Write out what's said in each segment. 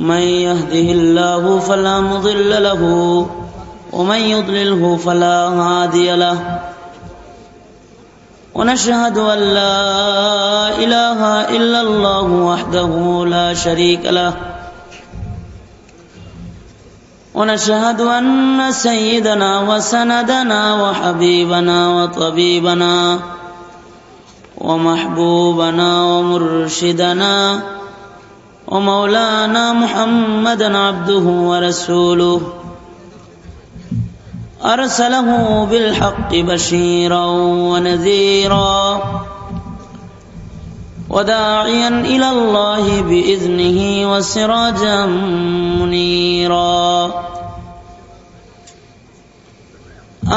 من يهده الله فلا مضل له ومن يضلله فلا هادي له. ونشهد أن لا إله إلا الله وحده لا شريك له. ونشهد أن سيدنا وسندنا وحبيبنا وطبيبنا ومحبوبنا ومرشدنا ومولانا محمدا عبده ورسوله. أرسله بالحق بشيرا ونذيرا وداعيا إلى الله بإذنه وسراجا منيرا.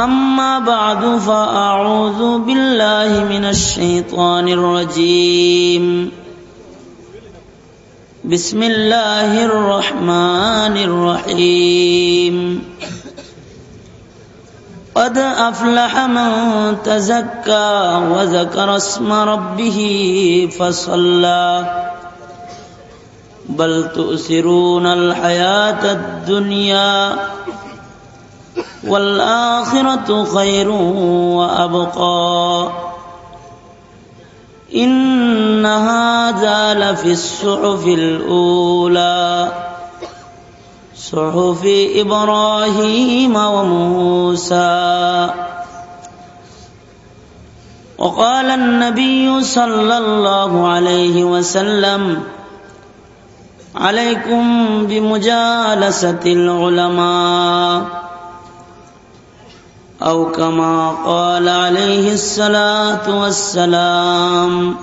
أما بعد فأعوذ بالله من الشيطان الرجيم. بسم الله الرحمن الرحيم. قد أفلح من تزكى وذكر اسم ربه فصلى. بل تؤثرون الحياة الدنيا والآخرة خير وأبقى. إن هذا لفي الصحف الأولى. صحف إبراهيم وموسى. وقال النبي صلى الله عليه وسلم عليكم بمجالسة العلماء أو كما قال عليه الصلاة والسلام.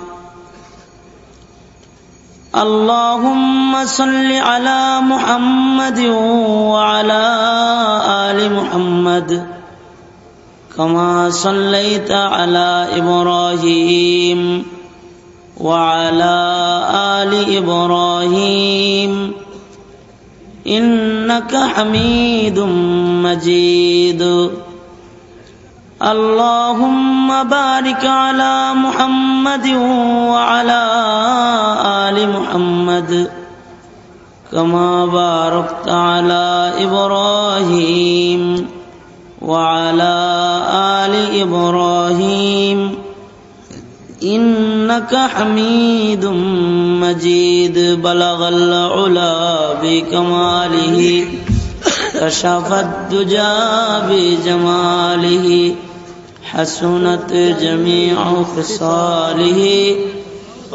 اللهم صل على محمد وعلى آل محمد كما صليت على إبراهيم وعلى آل إبراهيم. إنك حميد مجيد. اللهم بارك على محمد وعلى آل محمد كما باركت على إبراهيم وعلى آل إبراهيم إنك حميد مجيد. بلغ العلا بكماله كشف الدجى بجماله. حسنت جميع خصاله.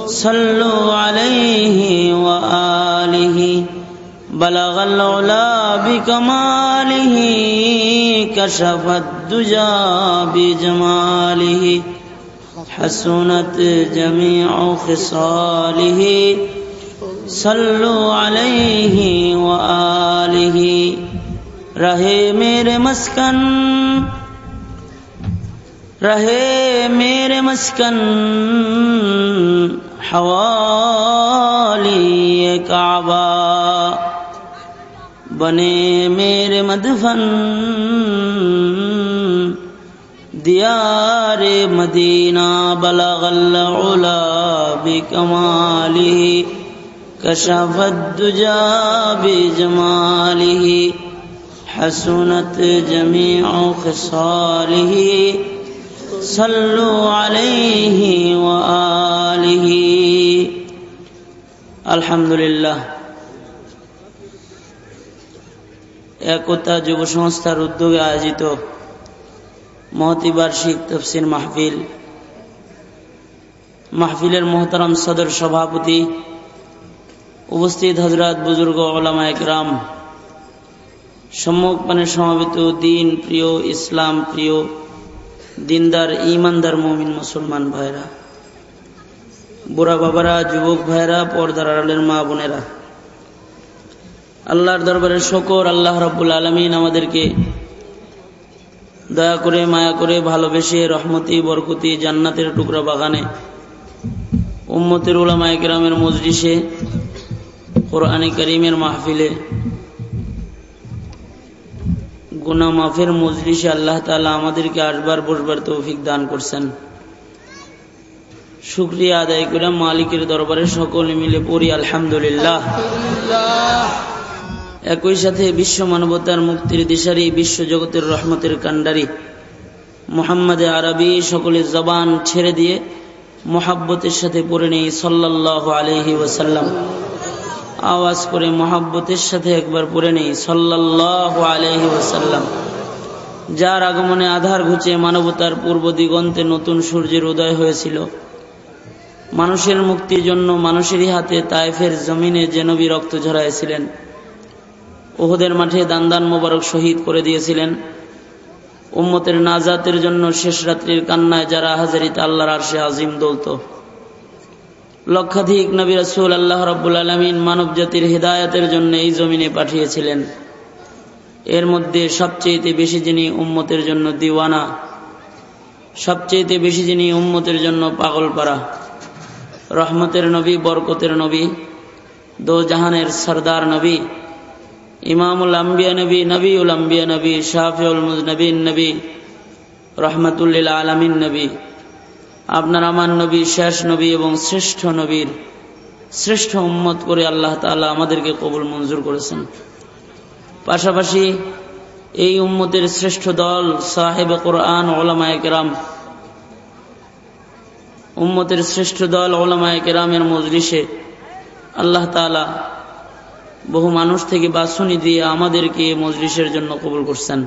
صلوا عليه وآله. بلغ العلا بكماله، كشف الدجى بجماله. حسنت جميع خصاله. صلوا عليه وآله. رہے میرے مسکن رہے میرے مسکن، حوالی کعبہ۔ بنے میرے مدفن، دیار مدینہ، بلغ العلا بکماله كشف الدجى بجماله حسنت جميع خصاله صلوا عليه وآله الحمد لله একতা যুব সংস্থার উদ্যোগে আয়োজিত মহতি বার্ষিক তফসির মাহফিল মাহফিলের মোহতারাম সদর সভাপতি উপস্থিত হজরত বুজুর্গ ওলামা একরাম সম্মুখ মানে সমাবেত দিন প্রিয় ইসলাম প্রিয় দিনদার ইমানদার মমিন মুসলমান ভাইরা, বুড়া বাবারা, যুবক ভাইরা, পর্দার আড়ালের মা বোনেরা, আল্লাহর দরবারের শকর, আল্লাহ রব্বুল আলমিন আমাদেরকে দয়া করে, মায়া করে ভালোবেসে রহমতি, বরকতি জান্নাতের টুকরা বাগানে, উম্মতের উলামায় গ্রামের মজলিসে, কোরআনে করিমের মাহফিলে গুনা মাফের মজলিসে আল্লাহ তালা আমাদেরকে আসবার বসবার তৌফিক দান করছেন। শুক্রিয়া আদায় করে মালিকের দরবারে সকলে মিলে পড়ি, আলহামদুলিল্লাহ। একই সাথে বিশ্ব মানবতার মুক্তির দিশারি, বিশ্ব জগতের রহমতের কান্ডারি মোহাম্মদ আরবি সকলে জবান ছেড়ে দিয়ে মোহাব্বতের সাথে পড়ে নেই সাল্লাহ আলহি ওসাল্লাম আওয়াজ করে মহাব্বতের সাথে একবার পড়ে নেই সাল্লাহ আলহি যার আগমনে আধার ঘুচে মানবতার পূর্ব দিগন্তে নতুন সূর্যের উদয় হয়েছিল। মানুষের মুক্তির জন্য মানুষেরই হাতে তাইফের জমিনে জেনবি রক্ত ঝরাইছিলেন ওহদের মাঠে দান মোবারক শহীদ করে দিয়েছিলেন। উম্মতের নাজাতের জন্য শেষ রাত্রির কান্নায় যারা হাজারিতে আল্লাহর আরশে আজিম দলত। লক্ষাধিক নবী রসুল আল্লাহ রব্বুল আলমিন মানব জাতির হৃদায়তের জন্য এই জমিনে পাঠিয়েছিলেন। এর মধ্যে সবচেয়ে বেশি যিনি উম্মতের জন্য দিওয়ানা সবচেয়ে বেশি যিনি উম্মতের জন্য পাগল পারা রহমতের নবী, বরকতের নবী দো জাহানের সর্দার নবী, ইমামুল আম্বিয়া নবী, নবীউল আম্বিয়া নবী শাহিউল মুজনবীন নবী রহমতুল্লিল আলমিন নবী আপনার আমার নবী, শেষ নবী এবং শ্রেষ্ঠ নবীর শ্রেষ্ঠ উম্মত করে আল্লাহ তালা আমাদেরকে কবুল মঞ্জুর করেছেন। পাশাপাশি এই উম্মতের শ্রেষ্ঠ দল সাহেব কোরআন ওলামায় কেরাম। উম্মতের শ্রেষ্ঠ দল ওলামায় কেরামের মজলিসে আল্লাহ তালা বহু মানুষ থেকে বাসনি দিয়ে আমাদেরকে মজলিসের জন্য কবুল করছেন।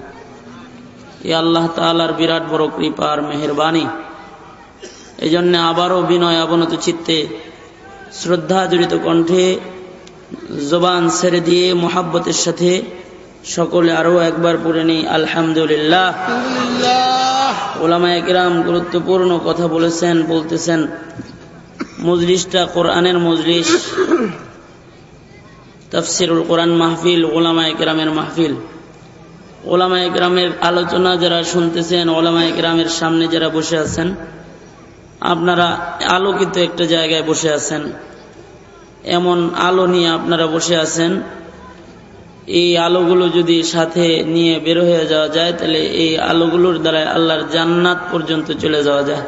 এ আল্লাহ তালার বিরাট বড় কৃপা আর মেহরবানি। এই জন্য আবারও বিনয় অবনত চিত্তে শ্রদ্ধা জড়িত কণ্ঠে জবান ছেড়ে দিয়ে মোহাব্বতের সাথে সকলে আরও একবার পড়ে নেই আলহামদুলিল্লাহ। ওলামা একরাম গুরুত্বপূর্ণ কথা বলেছেন বলতেছেন মজলিসটা কোরআনের মজলিস। তফসিরুল কোরআন মাহফিল ওলামা একরামের মাহফিল। ওলামা একরামের আলোচনা যারা শুনতেছেন ওলামা একরামের সামনে যারা বসে আছেন আপনারা আলোকিত একটা জায়গায় বসে আছেন। এমন আলো নিয়ে আপনারা বসে আছেন। এই আলোগুলো যদি সাথে নিয়ে বের হয়ে যাওয়া যায় তাহলে এই আলোগুলোর দ্বারা আল্লাহর জান্নাত পর্যন্ত চলে যাওয়া যায়।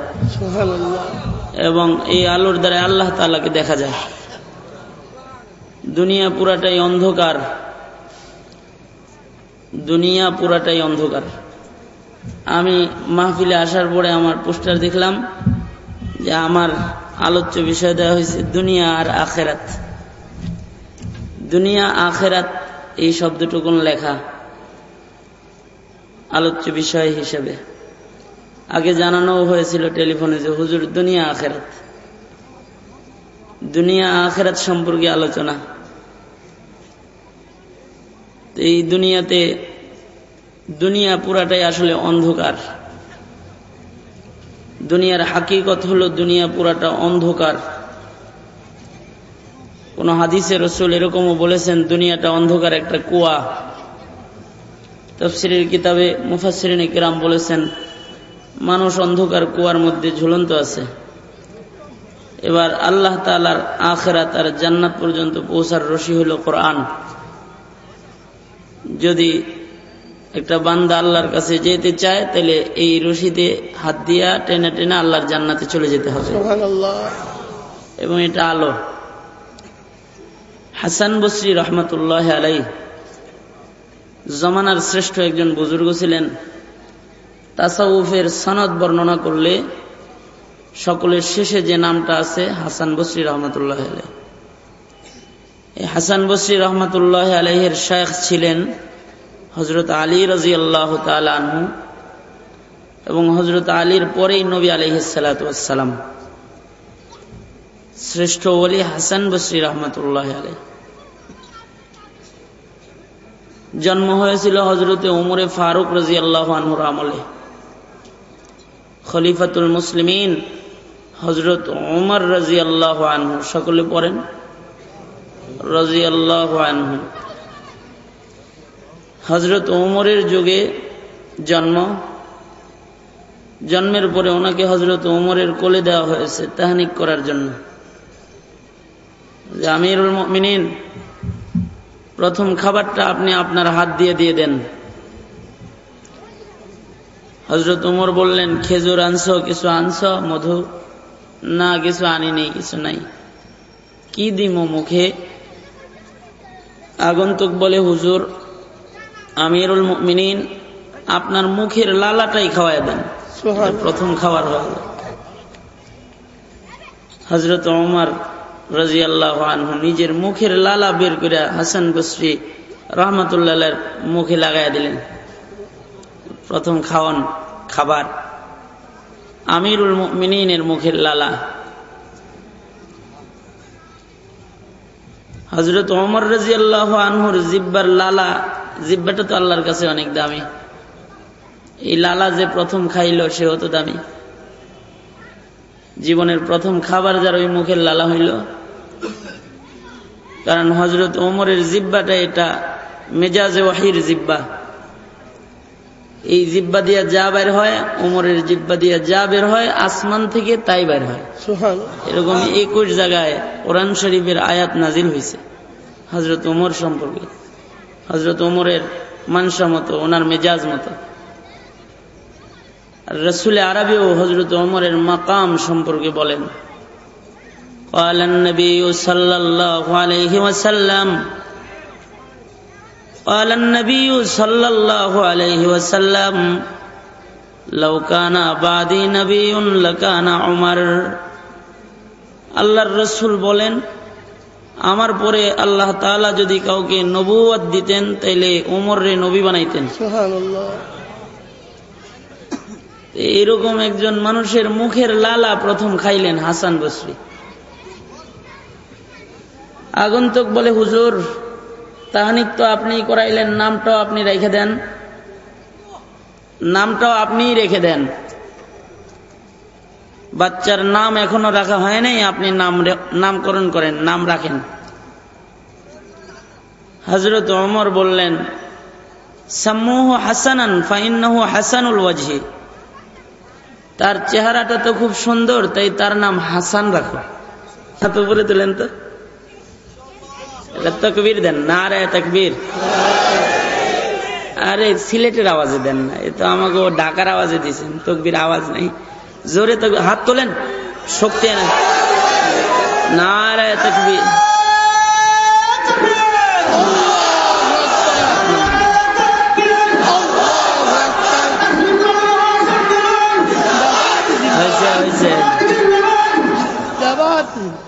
এবং এই আলোর দ্বারা আল্লাহ তালাকে দেখা যায়। দুনিয়া পুরাটাই অন্ধকার। দুনিয়া পুরাটাই অন্ধকার। আমি মাহফিলে আসার পরে আমার পোস্টার দেখলাম যে আমার আলোচ্য বিষয় দেওয়া হয়েছে, দুনিয়া আর আখেরাত। দুনিয়া, আখেরাত, এই শব্দটুকুন লেখা আলোচ্য বিষয় হিসেবে। আগে জানানো হয়েছিল টেলিফোনে যে, হুজুর, দুনিয়া, আখেরাত। দুনিয়া, আখেরাত সম্পর্কে আলোচনা। এই দুনিয়াতে দুনিয়া পুরাটাই আসলে অন্ধকার। দুনিয়ার হাকিকত হলো দুনিয়া পুরাটা অন্ধকার। কোন হাদিসে রসুল এরকমও বলেছেন, দুনিয়াটা অন্ধকার একটা কুয়া। তফসিরের কিতাবে মুফাসরিন কিরাম বলেছেন, মানুষ অন্ধকার কুয়ার মধ্যে ঝুলন্ত আছে। এবার আল্লাহ তালার আখেরা তার জান্নাত পর্যন্ত পৌঁছার রশি হল কোরআন। যদি একটা বান্দা আল্লাহর কাছে যেতে চায় তাহলে এই রশিদে হাত দিয়া টেনে টেনে আল্লাহর জান্নাতে চলে যেতে হবে। এবং এটা আলো। হাসান বসরি রহমতুল্লাহ আলাই জমানার শ্রেষ্ঠ একজন বুজুর্গ ছিলেন। তাসাউফের সনদ বর্ণনা করলে সকলের শেষে যে নামটা আছে হাসান বসরি রহমতুল্লাহ আলাই হাসান বসরি রহমতুল্লাহ আলাইহের শেখ ছিলেন হজরত আলী রাজি আল্লাহ আনহু এবং হজরত আলীর পরেই নবী আলি আলহিসাল্লাম শ্রেষ্ঠ ওলি হাসান বসরি রহমতুল্লাহ আলাই জন্ম হয়েছিল হজরতে উমরে ফারুক রাজি আল্লাহ আনহুর আমলে। খলিফাতুল মুসলিমিন হজরত উমর রাজি আল্লাহ আনহু, সকলে পড়েন? রাজি আল্লাহ আনহু। হজরত ওমরের যুগে জন্ম। জন্মের পরে ওনাকে হজরত ওমরের কোলে দেওয়া হয়েছে তাহানিক করার জন্য। আমিরুল প্রথম খাবারটা আপনি আপনার হাত দিয়ে দিয়ে দেন। হজরত উমর বললেন, খেজুর আনছ, কিছু আনছ, মধু? না, কিছু আনিনি, কিছু নাই। কি দিম মুখে? আগন্তুক বলে, হুজুর আমিরুল মিনিন আপনার মুখের লালাটাই খাওয়াই দেন। প্রথম খাবার হয়ে হজরত ওমর রাজি আল্লাহ নিজের মুখের লালা বের করে হাসান বসরি রহমতুল্লাহ মুখে লাগাই দিলেন। প্রথম খাওয়ান খাবার। আমিরুল মিনিনের মুখের লালা। হজরত ওমর রাজি আল্লাহ আনহুর জিব্বার লালা জিব্বাটা তো আল্লাহর কাছে অনেক দামি। এই লালা যে প্রথম খাইল সেও তো দামি। জীবনের প্রথম খাবার যার ওই মুখের লালা হইল। কারণ হজরত ওমরের জিব্বাটা এটা মেজাজে ওয়াহির জিব্বা। এই জিব্বা দিয়া যা বের হয় ওমরের জিব্বা দিয়া যা বের হয় আসমান থেকে তাই বের হয়। এরকম একুশ জায়গায় কোরআন শরীফের আয়াত নাজিল হয়েছে হজরত ওমর সম্পর্কে। হজরত ওমরের মানসা মতো ওনার মেজাজ মতো রসুল আরবিও হজরত ওমরের মাকাম সম্পর্কে বলেন قال النبي صلى الله عليه وسلم قال النبي صلى الله عليه وسلم لو كان بعدي نبي لكان عمر আল্লাহর রসুল বলেন আমার পরে আল্লাহ তাআলা যদি কাউকে নবুয়াত দিতেন তাইলে ওমর রে নবী বানাইতেন। এরকম একজন মানুষের মুখের লালা প্রথম খাইলেন হাসান বসরি। আগন্তুক বলে হুজুর তাহানিক তো আপনি করাইলেন নামটাও আপনি রেখে দেন। নামটাও আপনিই রেখে দেন। বাচ্চার নাম এখনও রাখা হয় নাই, আপনি নাম নামকরণ করেন, নাম রাখেন। হজরত অমর বললেন, সাম্মুহ হাসানান, ফাইন্নাহু হাসানুল ওয়াজহি। তার চেহারাটা তো খুব সুন্দর, তাই তার নাম হাসান রাখো। হাত উপরে তুলেন তো। এটা তকবীর দেন না রে তকবীর। আরে সিলেটের আওয়াজে দেন না, এ তো আমাকে ডাকার আওয়াজে দিয়েছেন, তকবির আওয়াজ নাই। জোরে তো হাত তোলেন, শক্তি না না রে তকবীর। হয়েছে হয়েছে।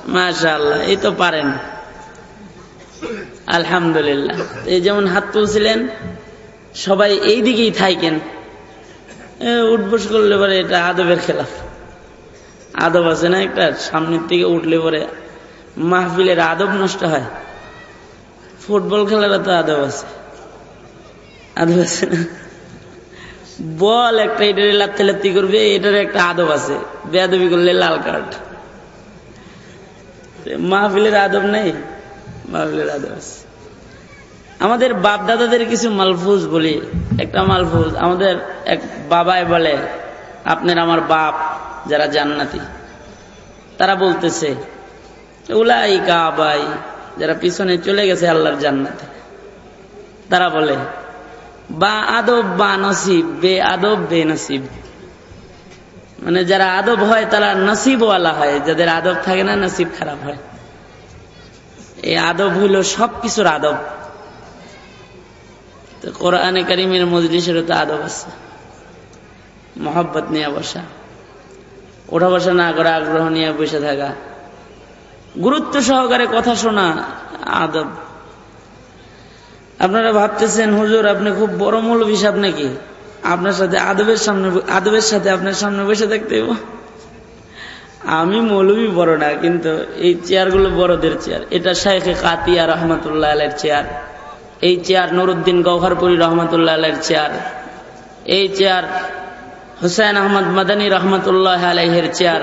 মাশাল্লাহ এই তো পারেন। আলহামদুলিল্লাহ। এই যেমন হাত তুলছিলেন, সবাই এই দিকেই থাইকেন উঠবস করলে পরে এটা আদবের খেলা আদব আছে না একটা? সামনের দিকে উঠলে পরে মাহফিলের আদব নষ্ট হয়। ফুটবল খেলার তো আদব আছে। আদব আছে না? বল একটা এটার লাত্তি লাত্তি করবে এটার একটা আদব আছে। বেয়াদবি করলে লাল কার্ড। মাহফিলের আদব নেই? মাহফিলের আদব আছে। আমাদের বাপ দাদাদের কিছু মালফুজ বলি। একটা মালফুজ, আমাদের এক বাবাই বলে, আপনার আমার বাপ যারা জান্নাতি। তারা বলতেছে উলাই কাবাই যারা পিছনে চলে গেছে আল্লাহর জান্নাতে। তারা বলে, বা আদব, বা নসিব, বে আদব, বে নসিব। মানে যারা আদব হয়, তারা নসিবওয়ালা হয়। যাদের আদব থাকে না, নসিব খারাপ হয়। এই আদব হইল সব কিছুর আদব। তো কোরআনে করিমের মজলিসেরও তো আদব আছে। মহব্বত নিয়ে বসা। ওঠা বসা না করে আগ্রহ নিয়ে বসে থাকা। গুরুত্ব সহকারে কথা শোনা আদব। আপনারা ভাবতেছেন, হুজুর, আপনি খুব বড় মৌলভী সাহেব নাকি? আপনার সাথে আদবের সামনে আদবের সাথে আপনার সামনে বসে থাকতে আমি মৌলভী বড় না, কিন্তু এই চেয়ারগুলো বড়দের চেয়ার। এটা শাইখে কাতিয়া রহমতুল্লাহ আলের চেয়ার। এই চেয়ার নুরুদ্দিন গৌহরপুরি রহমতুল্লাহ আলের চেয়ার। এই চেয়ার হুসেন আহমদ মাদানী রহমতুল্লাহ আলহের চেয়ার।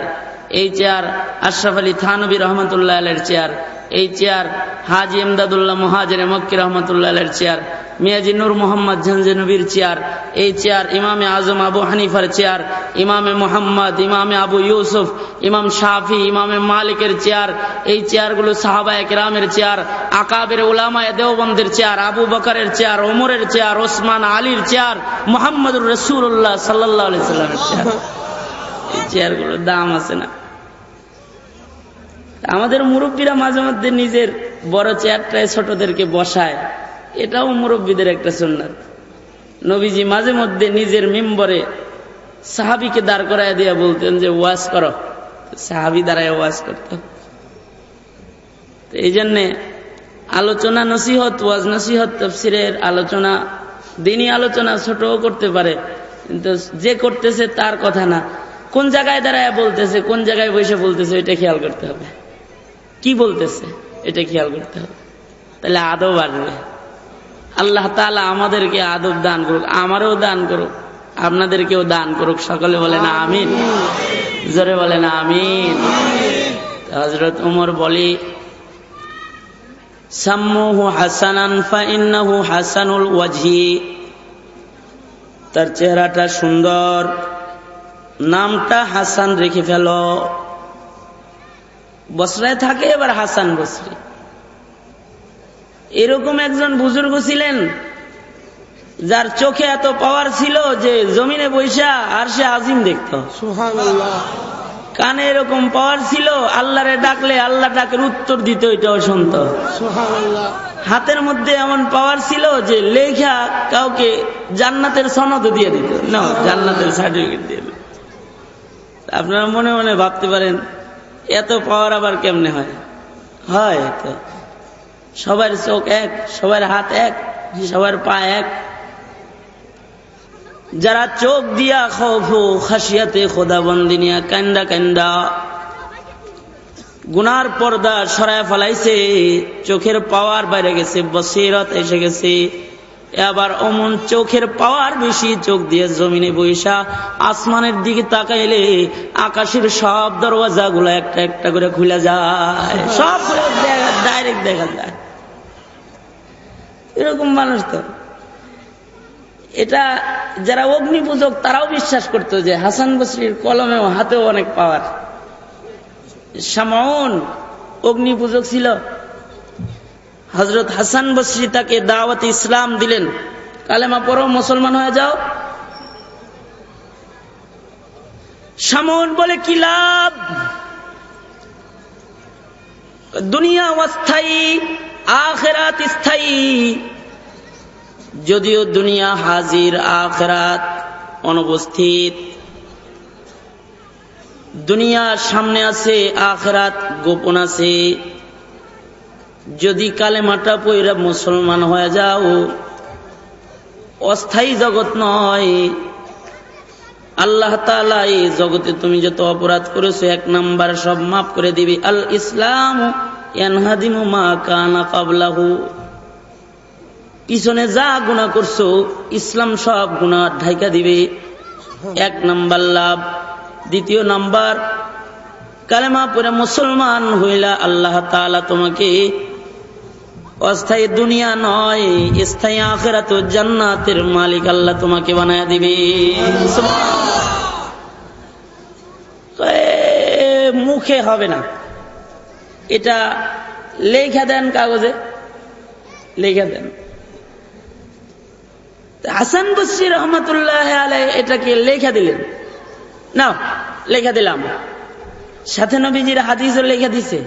এই চেয়ার আশরাফ আলী থানবী রহমতুল্লাহ আলের চেয়ার। এই চেয়ার হাজি এমদাদুল্লাহ মহাজের মক্কি রহমতুল্লাহ চেয়ার। মিয়াজি নূর মোহাম্মদ ঝঞ্জনবীর চেয়ার। এই চেয়ার ইমামে আজম আবু হানিফার চেয়ার, ইমামে মোহাম্মদ, ইমামে আবু ইউসুফ, ইমাম শাফি, ইমামে মালিকের চেয়ার। এই চেয়ারগুলো সাহাবা একরামের চেয়ার, আকাবের উলামায় দেওবন্দের চেয়ার, আবু বকরের চেয়ার, ওমরের চেয়ার, ওসমান আলীর চেয়ার, মোহাম্মদুর রসুল্লাহ সাল্লাহ সাল্লামের চেয়ার। এই চেয়ারগুলোর দাম আছে না। আমাদের মুরব্বীরা মাঝে মধ্যে নিজের বড় চেয়ারটায় ছোটদেরকে বসায়। এটাও মুরব্বীদের একটা সুন্নাত। নবীজি মাঝে মধ্যে নিজের মেম্বরে সাহাবিকে দাঁড় করায় দিয়া বলতেন যে, ওয়াজ করো। সাহাবি দাঁড়ায় ওয়াজ করত। এই জন্যে আলোচনা নসিহত, ওয়াজ নসিহত, তফসিরের আলোচনা দিনই আলোচনা ছোটও করতে পারে, কিন্তু যে করতেছে তার কথা না। কোন জায়গায় দাঁড়ায় বলতেছে, কোন জায়গায় বসে বলতেছে, এটা খেয়াল করতে হবে। কি বলতেছে, এটা খেয়াল করতে হবে। তাহলে আদব আসবে আল্লাহ তালা আমাদেরকে আদব দান করুক, আমারও দান করুক, আপনাদেরকেও দান করুক। সকলে বলে না আমিন। জোরে বলে না আমিন। হজরত উমর বলি, সাম্মুহু হাসানান ফাইন্নাহু হাসানুল ওয়াজি তার চেহারাটা সুন্দর। নামটা হাসান রেখে ফেল। বসরায় থাকে এবার হাসান বসরি। এরকম একজন বুজুর্গ ছিলেন যার চোখে এত পাওয়ার ছিল যে জমিনে বৈশা আর সে আজিম দেখত। কানে এরকম পাওয়ার ছিল আল্লাহরে ডাকলে আল্লাহ ডাকের উত্তর দিত এটাও শুনত। হাতের মধ্যে এমন পাওয়ার ছিল যে লেখা কাউকে জান্নাতের সনদ দিয়ে দিত। না জান্নাতের সার্টিফিকেট দিয়ে দিত আপনারা মনে মনে ভাবতে পারেন এত পাওয়ার আবার কেমনে হয়? হয় তো। সবার চোখ এক, সবার হাত এক, সবার পা এক। যারা চোখ দিয়া খফু খাসিয়াতে খোদা বন্দিনিয়া কান্দা কান্দা গুনার পর্দা সরায় ফেলাইছে, চোখের পাওয়ার বাইরে গেছে, বসিরত এসে গেছে। আবার অমন চোখের পাওয়ার বেশি, চোখ দিয়ে জমিনে বৈশা আসমানের দিকে তাকাইলে আকাশের সব দরওয়াজা গুলা একটা একটা করে খুলে যায়। সব ডাইরেক্ট দেখা যায়। এরকম মানুষ তো। এটা যারা অগ্নি পূজক তারাও বিশ্বাস করতো যে হাসান বসরির কলমেও হাতেও অনেক পাওয়ার। সামন অগ্নি পূজক ছিল। হজরত হাসান বসরি তাকে দাওয়াত ইসলাম দিলেন। কালেমা পড়ো, মুসলমান হয়ে যাও। সামন বলে, কি লাভ? দুনিয়া অস্থায়ী, আখেরাত স্থায়ী। যদিও দুনিয়া হাজির আখরাত অনুপস্থিত, দুনিয়ার সামনে আছে, আখরাত গোপন আছে। যদি কালেমাটা পইরা মুসলমান হয়ে যাও, অস্থায়ী জগৎ নয়। আল্লাহ তালা এই জগতে তুমি যত অপরাধ করেছ, এক নাম্বার সব মাফ করে দিবি। আল ইসলাম এনহাদিমু মা কানা কাবলাহু। পিছনে যা গুণা করছ, ইসলাম সব গুণা ঢাইকা দিবে। এক নাম্বার লাভ। দ্বিতীয় নাম্বার, কালেমা পরে মুসলমান হইলা আল্লাহ তালা তোমাকে অস্থায়ী দুনিয়া নয়, স্থায়ী আখেরাত জান্নাতের মালিক আল্লাহ তোমাকে বানায় দিবে। মুখে হবে না। এটা লেখা দেন কাগজে। লেখা দেন। হাসান বসি রহমতুল্লাহ আলাই এটাকে লেখা দিলেন। না লেখা দিলাম। সাথে নবীজির হাদিসও লেখা দিছে।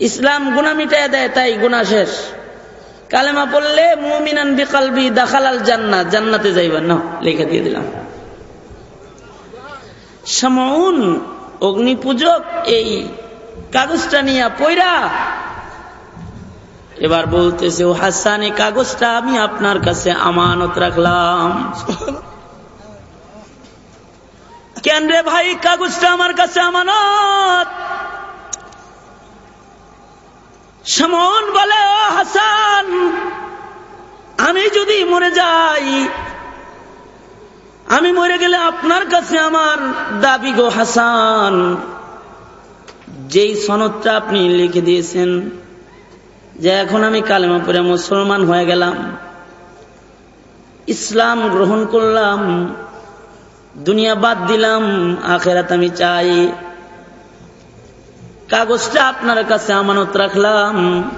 ইসলাম গুণা মিটাই দেয়, তাই গুণা শেষ। কালেমা পড়লে মুমিনান বিকালবি দাখালাল জান্নাত জান্নাতে যাইবেন না লেখা দিয়ে দিলাম। সমউন অগ্নি পূজক এই কাগজটা নিয়ে পয়রা এবার বলতেছে, ও হাসান, এই কাগজটা আমি আপনার কাছে আমানত রাখলাম। কেন রে ভাই কাগজটা আমার কাছে আমানত? সমন বলে, ও হাসান, আমি যদি মরে যাই, আমি মরে গেলে আপনার কাছে আমার দাবি গো হাসান। যেই সনদটা আপনি লিখে দিয়েছেন যে এখন আমি কালেমা পরে মুসলমান হয়ে গেলাম। ইসলাম গ্রহণ করলাম, দুনিয়া বাদ দিলাম, আখেরাত আমি চাই। কাগজটা আপনার কাছে আমানত রাখলাম।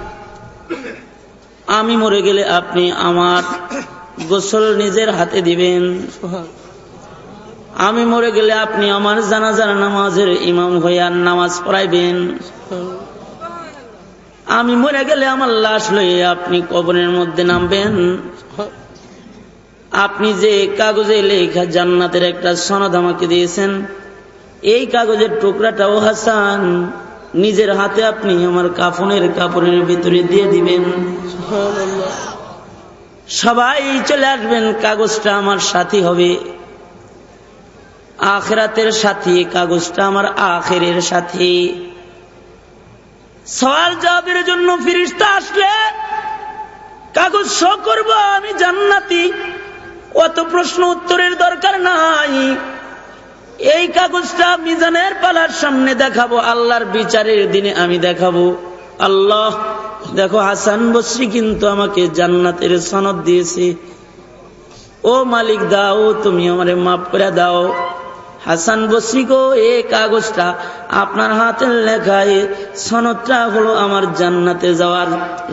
আমি মরে গেলে আপনি আমার গোসল নিজের হাতে দিবেন। আমি মরে গেলে আপনি আমার জানাজার নামাজের ইমাম হইয়া নামাজ পড়াইবেন। আমি মরে গেলে আমার লাশ লইয়ে আপনি কবরের মধ্যে নামবেন? আপনি যে কাগজে লেখা জান্নাতের একটা সনদ আমাকে দিয়েছেন, এই কাগজের টুকরাটাও হাসান। নিজের হাতে আপনি আমার কাফনের কাপড়ের ভিতরে দিয়ে দিবেন। সবাই চলে আসবেন, কাগজটা আমার সাথী হবে। আখেরাতের সাথী, কাগজটা আমার আখেরের সাথী। সওয়াল জবাবের জন্য ফিরিস্তা আসলে, কাগজ শ করব আমি জান্নাতি। অত প্রশ্ন উত্তরের দরকার নাই। এই কাগজটা মিজানের পালার সামনে দেখাবো, আল্লাহর বিচারের দিনে আমি দেখাবো। আল্লাহ, দেখো হাসান বসরি কিন্তু আমাকে জান্নাতের সনদ দিয়েছে। ও মালিক, দাও, তুমি আমারে মাফ করে দাও। হাসান বসরি গো, এ কাগজটা আপনার হাতের লেখায়, সনদটা হলো আমার জান্নাতে যাওয়ার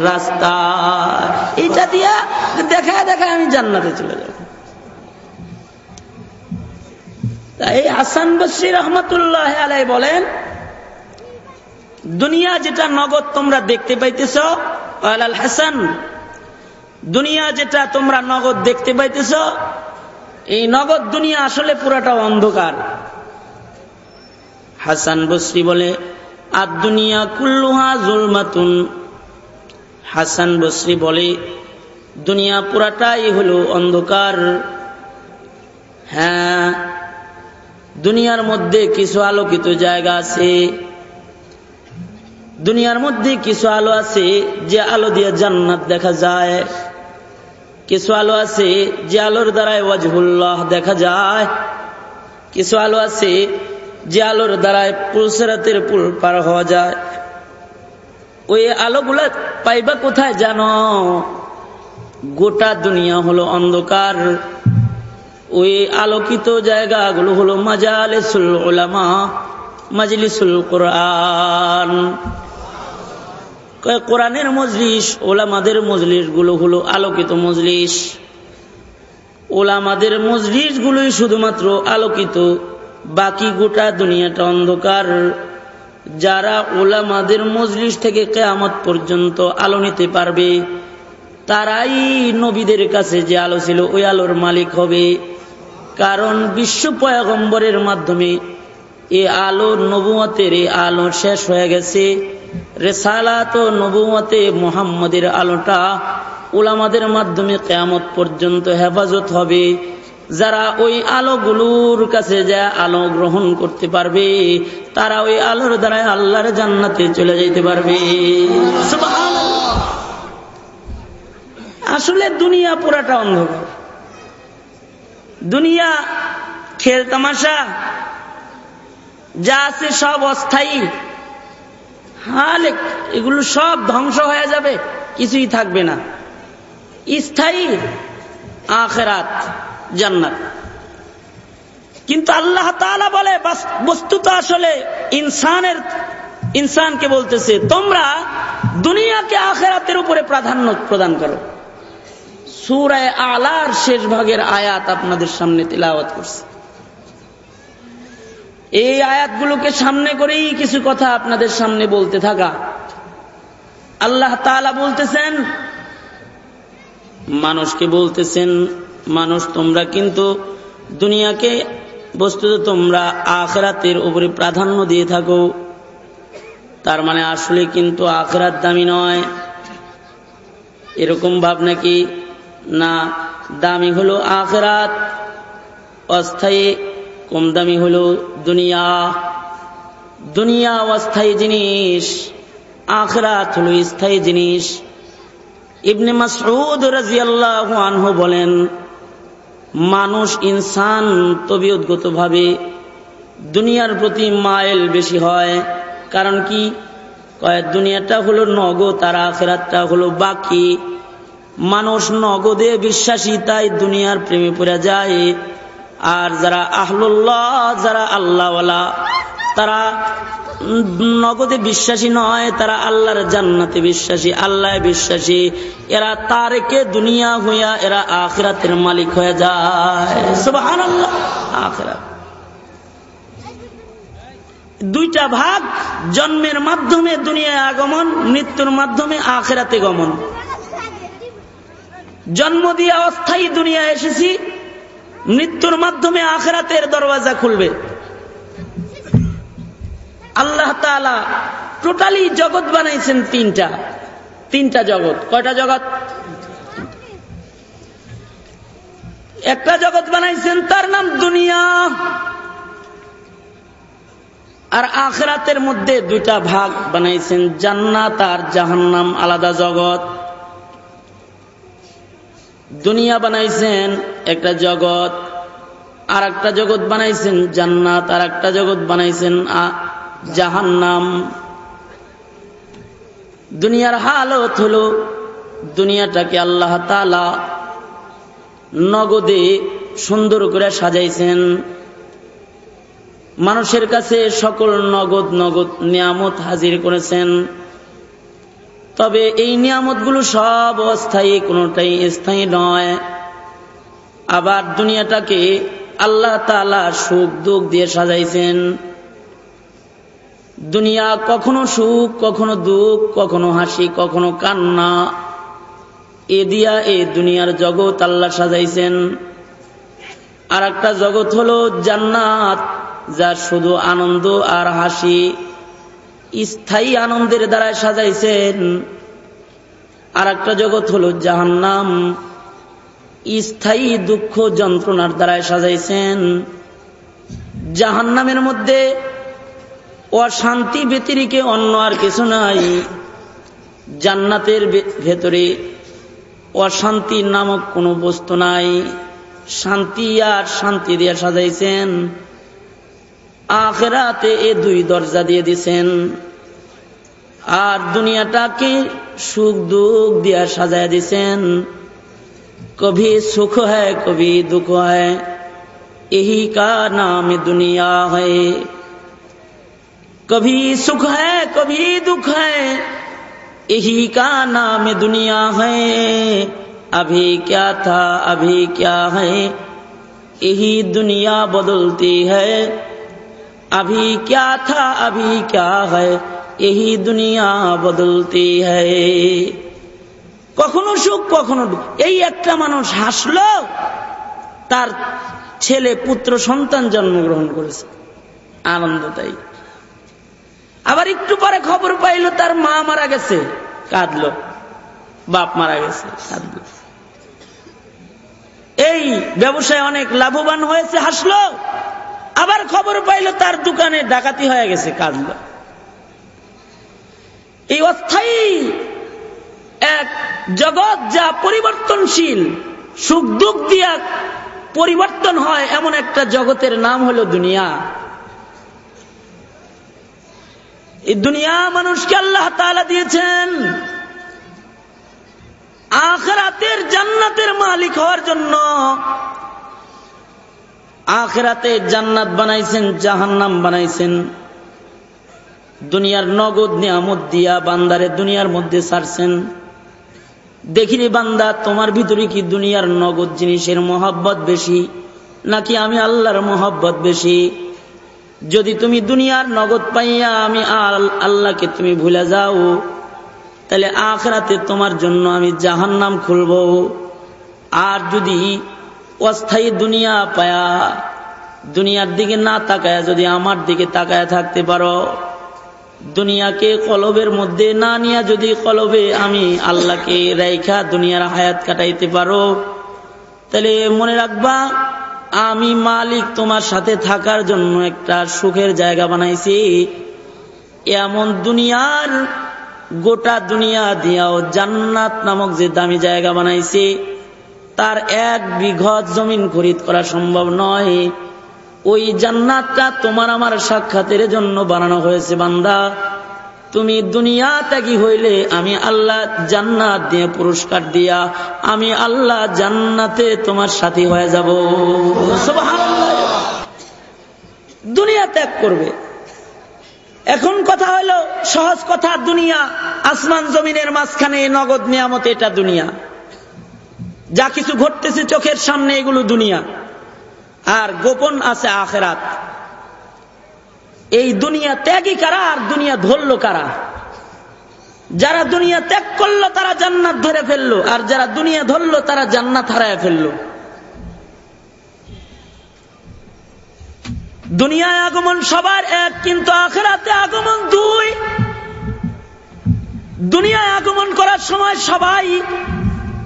রাস্তা। এটা দিয়া দেখা দেখা আমি জান্নাতে চলে যাব। এই হাসান বসরি রহমতুল্লাহ আলাই বলেন, দুনিয়া যেটা নগদ তোমরা দেখতে পাইতেছ আল হাসান, দুনিয়া যেটা তোমরা নগদ দেখতে পাইতেছ এই নগদ দুনিয়া আসলে পুরাটা অন্ধকার। হাসান বসরি বলে আর দুনিয়া কুল্লুহা জুলমাতুন। হাসান বসরি বলে, দুনিয়া পুরাটাই হলো অন্ধকার। হ্যাঁ দুনিয়ার মধ্যে কিছু আলোকিত জায়গা আছে। দুনিয়ার মধ্যে কিছু আলো আছে, যে আলো দিয়ে জান্নাত দেখা যায়। কিছু আলো আছে যে আলোর দ্বারায় ওয়াজহুল্লাহ দেখা যায়। কিছু আলো আছে যে আলোর দ্বারায় পুলসেরাতের পুল পার হওয়া যায়। ওই আলোগুলা পাইবা কোথায় জানো? গোটা দুনিয়া হলো অন্ধকার। ওই আলোকিত জায়গাগুলো হলো মাজালিসুল ওলামা মাজলিসুল কোরআন। কোরআনের মজলিস, ওলামাদের মজলিসগুলো হলো আলোকিত মজলিস। ওলামাদের মজলিস গুলোই শুধুমাত্র আলোকিত, বাকি গোটা দুনিয়াটা অন্ধকার। যারা ওলামাদের মজলিস থেকে কেয়ামত পর্যন্ত আলো নিতে পারবে, তারাই নবীদের কাছে যে আলো ছিল, ওই আলোর মালিক হবে। কারণ বিশ্ব পয়াগম্বরের মাধ্যমে এ আলো নবুমতের এ আলো শেষ হয়ে গেছে। রেসালাত নবুমতে মোহাম্মদের আলোটা ওলামাদের মাধ্যমে কেয়ামত পর্যন্ত হেফাজত হবে। যারা ওই আলোগুলোর কাছে যা আলো গ্রহণ করতে পারবে, তারা ওই আলোর দ্বারা আল্লাহর জান্নাতে চলে যেতে পারবে। আসলে দুনিয়া পুরাটা অন্ধকার। দুনিয়া খেল তামাশা যা আছে সব অস্থায়ী। হালে এগুলো সব ধ্বংস হয়ে যাবে, কিছুই থাকবে না। স্থায়ী আখেরাত, জান্নাত। কিন্তু আল্লাহ তাআলা বলে বস্তুত আসলে ইনসানের, ইনসানকে বলতেছে, তোমরা দুনিয়াকে আখেরাতের উপরে প্রাধান্য প্রদান করো। সুরায় আলার শেষ ভাগের আয়াত আপনাদের সামনে তিলাওয়াত করছে। এই আয়াতগুলোকে সামনে করেই কিছু কথা আপনাদের সামনে বলতে থাকা। আল্লাহ তাআলা বলতেছেন, মানুষকে বলতেছেন, মানুষ, তোমরা কিন্তু দুনিয়াকে বস্তুত তোমরা আখরাতের উপরে প্রাধান্য দিয়ে থাকো। তার মানে আসলে কিন্তু আখরাত দামি নয়। এরকম ভাব নাকি? না, দামি হলো আখরাত। অস্থায়ী কম দামি হলো দুনিয়া। দুনিয়া অস্থায়ী জিনিস, আখরাত হলো স্থায়ী জিনিস। ইবনে মাসউদ রাজিয়াল্লাহু আনহু বলেন, মানুষ ইনসান তবিয়তগত ভাবে দুনিয়ার প্রতি মাইল বেশি হয়। কারণ কি? কয়, দুনিয়াটা হলো নগদ আর আখেরাতটা হলো বাকি। মানুষ নগদে বিশ্বাসী, তাই দুনিয়ার প্রেমে পড়ে যায়। আর যারা আহলুল্লাহ, যারা আল্লাহওয়ালা, তারা নগদে বিশ্বাসী নয়, তারা আল্লাহর জান্নাতে বিশ্বাসী আল্লাহ বিশ্বাসী। এরা তারেকে দুনিয়া হইয়া এরা আখরাতের মালিক হয়ে যায়। আখরাত। দুইটা ভাগ, জন্মের মাধ্যমে দুনিয়ায় আগমন, মৃত্যুর মাধ্যমে আখেরাতে গমন। জন্ম দিয়ে অস্থায়ী দুনিয়া এসেছি মৃত্যুর মাধ্যমে আখেরাতের দরওয়াজা খুলবে। আল্লাহ টোটালি জগৎ বানাইছেন তিনটা। তিনটা জগৎ। কয়টা জগৎ? একটা জগৎ বানাইছেন, তার নাম দুনিয়া। আর আখরাতের মধ্যে দুইটা ভাগ বানাইছেন জান্নাত আর জাহান্নাম, আলাদা জগৎ। দুনিয়া বানাইছেন, একটা জগৎ আর একটা জগৎ বানাইছেন, জান্নাত আর একটা জগৎ বানাইছেন জাহান্নাম। দুনিয়ার হালত হলো দুনিয়াটাকে আল্লাহ তালা নগদে সুন্দর করে সাজাইছেন। মানুষের কাছে সকল নগদ নগদ নিয়ামত হাজির করেছেন। তবে এই নিয়ামতগুলো সব অস্থায়ী, কোনোটাই স্থায়ী নয়। আবার দুনিয়াটাকে আল্লাহ তালা সুখ, দুঃখ দিয়ে সাজাইছেন। দুনিয়া কখনো সুখ, কখনো দুঃখ, কখনো হাসি, কখনো কান্না। এ দিয়া এ দুনিয়ার জগৎ আল্লাহ সাজাইছেন। আর একটা জগৎ হলো জান্নাত যা শুধু আনন্দ আর হাসি। স্থায়ী আনন্দের দ্বারা সাজাইছেন। আর একটা জগৎ হলো জাহান্নাম। স্থায়ী দুঃখ যন্ত্রণার দ্বারায় সাজাইছেন। জাহান্নামের মধ্যে অশান্তি ব্যতিরিকে অন্য আর কিছু নাই। জান্নাতের ভেতরে অশান্তি নামক কোনো বস্তু নাই। শান্তি আর শান্তি দিয়ে সাজাইছেন। আখেরাতে এ দুই দরজা দিয়ে দিছেন আর দুনিয়াটাকে সুখ দুঃখ দিয়া সাজায় দিছেন কভি সুখ হয় কভি দুঃখ হয় यही का नाम दुनिया है कभी सुख है कभी दुख है यही का नाम दुनिया है अभी क्या था अभी क्या है यही दुनिया बदलती है अभी क्या था अभी क्या है यही दुनिया बदलती है কখনো সুখ কখনো এই একটা মানুষ হাসলো তার ছেলে পুত্র সন্তান জন্মগ্রহণ করেছে আনন্দ তাই আবার একটু পরে খবর পাইল তার মা মারা গেছে কাঁদলো বাপ মারা গেছে কাঁদলো এই ব্যবসায় অনেক লাভবান হয়েছে হাসলো আবার খবর পাইল তার দোকানে ডাকাতি হয়ে গেছে কাঁদলো এই অস্থায়ী এক জগৎ যা পরিবর্তনশীল, সুখ দুঃখ দিয়া পরিবর্তন হয় এমন একটা জগতের নাম হলো দুনিয়া। এই দুনিয়া মানুষকে আল্লাহ তালা দিয়েছেন। আখরাতের জান্নাতের মালিক হওয়ার জন্য আখরাতে জান্নাত বানাইছেন, জাহান্নাম বানাইছেন। দুনিয়ার নগদ নিয়ামত দিয়া বান্দারে দুনিয়ার মধ্যে ছাড়ছেন। দেখিনি বান্দা, তোমার ভিতরে কি দুনিয়ার নগদ জিনিসের মহব্বত বেশি, নাকি আমি আল্লাহর মহব্বত বেশি? যদি তুমি দুনিয়ার নগদ পাইয়া আমি আল্লাহকে তুমি ভুলে যাও, তাহলে আখরাতে তোমার জন্য আমি জাহান নাম খুলব। আর যদি অস্থায়ী দুনিয়া পায়া। দুনিয়ার দিকে না তাকায় যদি আমার দিকে তাকায় থাকতে পারো, দুনিয়াকে কলবের মধ্যে না নিয়ে যদি কলবে আমি আল্লাহকে রেখা দুনিয়ার হায়াত কাটাইতে পারো, তাহলে মনে রাখবা, আমি মালিক তোমার সাথে থাকার জন্য একটা সুখের জায়গা বানাইছি। এমন দুনিয়ার গোটা দুনিয়া দিয়াও জান্নাত নামক যে দামি জায়গা বানাইছে তার এক বিঘত জমিন খরিদ করা সম্ভব নয়। ওই জান্নাতটা তোমার আমার সাক্ষাতের জন্য বানানো হয়েছে, বান্দা। তুমি দুনিয়া ত্যাগী হইলে আমি আল্লাহ জান্নাত দিয়ে পুরস্কার দিয়া আমি আল্লাহ জান্নাতে তোমার সাথী হয়ে যাব। দুনিয়া ত্যাগ করবে। এখন কথা হলো, সহজ কথা, দুনিয়া, আসমান জমিনের মাঝখানে নগদ নিয়ামত, এটা দুনিয়া। যা কিছু ঘটতেছে চোখের সামনে, এগুলো দুনিয়া। আর গোপন আছে আখেরাত। এই দুনিয়া ত্যাগই কারা আর দুনিয়া ধরল কারা? যারা দুনিয়া ত্যাগ করল, তারা জান্নাত ধরে ফেলল। আর যারা দুনিয়া ধরলো, তারা জান্নাত হারায় ফেলল। দুনিয়ায় আগমন সবার এক, কিন্তু আখেরাতে আগমন দুই। দুনিয়ায় আগমন করার সময় সবাই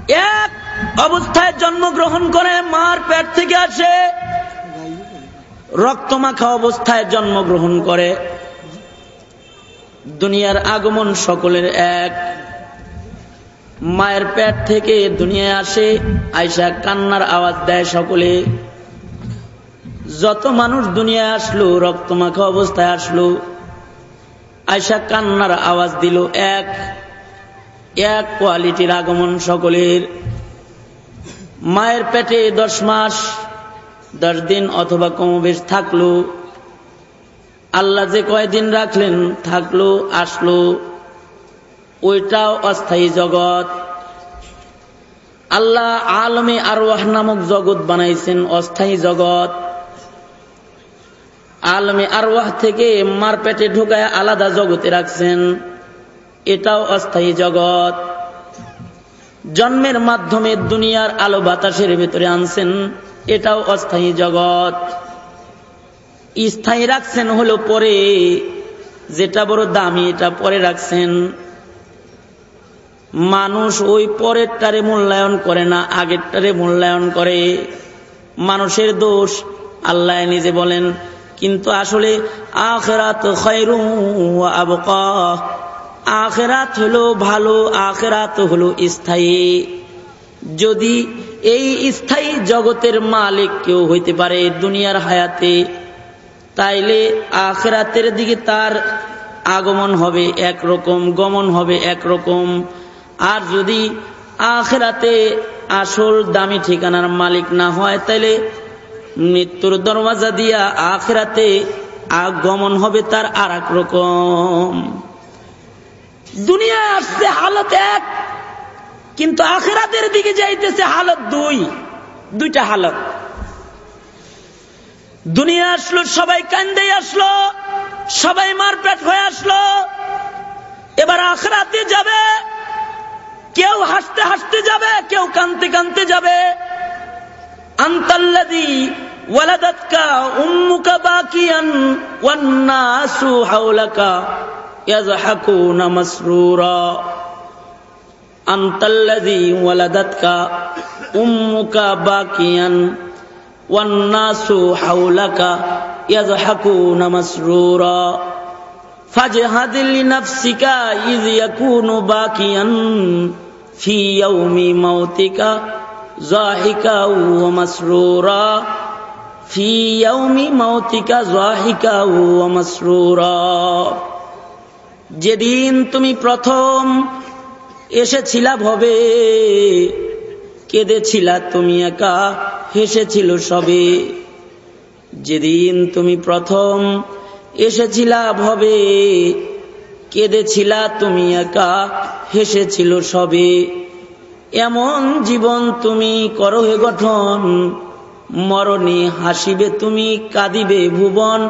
এক। অবস্থায় জন্মগ্রহণ করে, মার পেট থেকে আসে রক্তমাখা অবস্থায় জন্মগ্রহণ করে। দুনিয়ার আগমন সকলের এক। মায়ের পেট থেকে দুনিয়ায় আসে আয়সা কান্নার আওয়াজ দেয় সকলে। যত মানুষ দুনিয়ায় আসলো রক্তমাখা অবস্থায় আসলো আয়সা কান্নার আওয়াজ দিল এক। এক কোয়ালিটির আগমন সকলের। মায়ের পেটে দশ মাস, দশ দিন অথবা কমবেশ থাকল। আল্লাহ যে কয়দিন রাখলেন, থাকল, আসলো, ওইটাও অস্থায়ী জগৎ। আল্লাহ আলমে আরওয়াহ নামক জগৎ বানাইছেন, অস্থায়ী জগৎ। আলমে আরওয়াহ থেকে মার পেটে ঢুকায় আলাদা জগতে রাখছেন, এটাও অস্থায়ী জগৎ। জন্মের মাধ্যমে দুনিয়ার আলো বাতাসের ভেতরে আনছেন, এটাও অস্থায়ী জগৎ। স্থায়ী রাখছেন হলো পরে, যেটা বড় দামি এটা পরে রাখছেন। মানুষ ওই পরেরটারে মূল্যায়ন করে না, আগেরটারে মূল্যায়ন করে। মানুষের দোষ আল্লাহ নিজে বলেন, কিন্তু আসলে আখেরাত আবকা। আখেরাত হলো ভালো, আখেরাত হলো স্থায়ী। যদি এই স্থায়ী জগতের মালিক কেউ হইতে পারে দুনিয়ার হায়াতে, তাইলে আখেরাতের দিকে তার আগমন হবে একরকম, গমন হবে একরকম। আর যদি আখেরাতে আসল দামি ঠিকানার মালিক না হয়, তাইলে মৃত্যুর দরওয়াজা দিয়া আখেরাতে আগমন হবে তার আর রকম। দুনিয়া আসছে হালত এক, কিন্তু আখেরাতের দিকে যাইতেছে হালত দুই, দুইটা হালত। দুনিয়া আসলো, সবাই কান্দে আসলো, সবাই মারপেট হয়ে আসলো, এবার আখরাতে যাবে, কেউ হাসতে হাসতে যাবে, কেউ কানতে কানতে যাবে। আন্তাল্লাদি ওয়ালাদাতকা يضحكون مسرورا. أنت الذي ولدتك أمك باكيا والناس حولك يضحكون مسرورا. فاجهد لنفسك إذ يكون باكيا في يوم موتك ضاحكا ومسرورا. في يوم موتك ضاحكا ومسرورا. যেদিন তুমি প্রথম এসেছিলা ভবে, কেঁদেছিলা তুমি একা, হেসেছিল সবে। যেদিন তুমি প্রথম এসেছিলা ভবে, কেঁদেছিলা তুমি একা, হেসেছিল সবে। এমন জীবন তুমি করো হে গঠন, মরণে হাসিবে তুমি, কাঁদিবে ভুবন।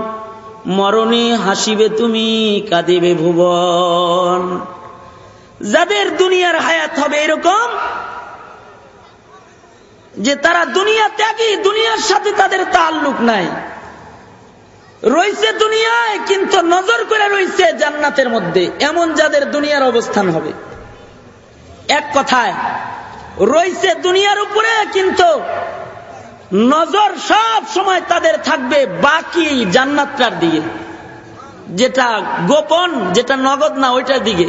মরণে হাসিবে তুমি, কাঁদিবে ভুবন। যাদের দুনিয়ার হায়াত হবে এরকম, যে তারা দুনিয়া ত্যাগী, দুনিয়ার সাথে তাদের তাল্লুক নাই। রয়েছে দুনিয়ায়, কিন্তু নজর করে রয়েছে জান্নাতের মধ্যে। এমন যাদের দুনিয়ার অবস্থান হবে। এক কথায়, রয়েছে দুনিয়ার উপরে, কিন্তু নজর সব সময় তাদের থাকবে বাকি জান্নাতটার দিকে। যেটা গোপন, যেটা নগদ না, ওইটার দিকে।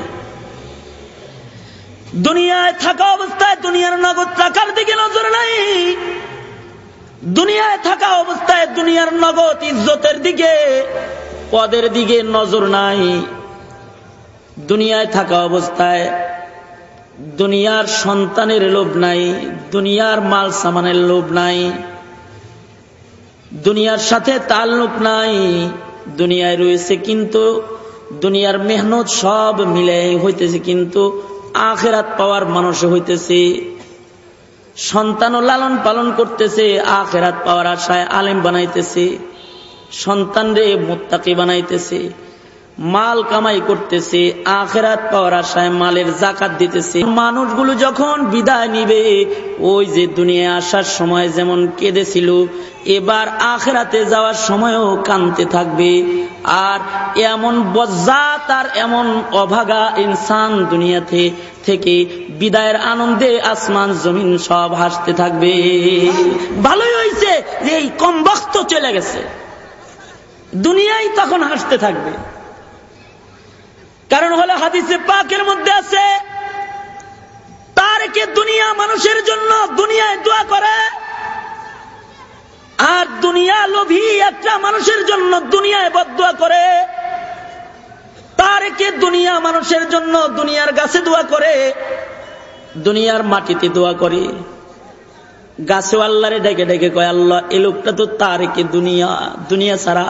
দুনিয়ায় থাকা অবস্থায় দুনিয়ার নগদ টাকার দিকে নজর নাই। দুনিয়ায় থাকা অবস্থায় দুনিয়ার নগদ ইজ্জতের দিকে, পদের দিকে নজর নাই। দুনিয়ায় থাকা অবস্থায় দুনিয়ার সন্তানের লোভ নাই, দুনিয়ার মাল সামানের লোভ নাই। দুনিয়ার সাথে তাল্লুক নাই। দুনিয়ায় রয়েছে কিন্তু দুনিয়ার মেহনত সব মিলে হইতেছে কিন্তু আখেরাত পাওয়ার মানুষে হইতেছে। সন্তান লালন পালন করতেছে, আখেরাত পাওয়ার আশায় আলেম বানাইতেছে। সন্তান রে মোত্তাকি বানাইতেছে। মাল কামাই করতেছে, আখেরাত পাওয়ার আশায় মালের জাকাত দিতেছে। মানুষগুলো যখন বিদায় নিবে, ওই যে দুনিয়ায় আসার সময় যেমন কেঁদেছিল, এবার আখেরাতে যাওয়ার সময়ও কানতে থাকবে। আর এমন বজ্জাত আর এমন অভাগা ইনসান দুনিয়াতে থেকে বিদায়ের আনন্দে আসমান, জমিন সব হাসতে থাকবে। ভালোই হয়েছে যে এই কম বক্ত চলে গেছে। দুনিয়াই তখন হাসতে থাকবে। কারণ হলো হাদিসে পাকের মধ্যে আছে তার কে দুনিয়া মানুষের জন্য দুনিয়ায় দোয়া করে, আর দুনিয়া লোভী একটা মানুষের জন্য দুনিয়ায় বদুয়া করে তার কে দুনিয়া মানুষের জন্য দুনিয়ার গাছে দোয়া করে, দুনিয়ার মাটিতে দোয়া করে। গাছে আল্লাহরে ডেকে ডেকে কয়, আল্লাহ, এ লোকটা তো তার কে দুনিয়া দুনিয়া ছাড়া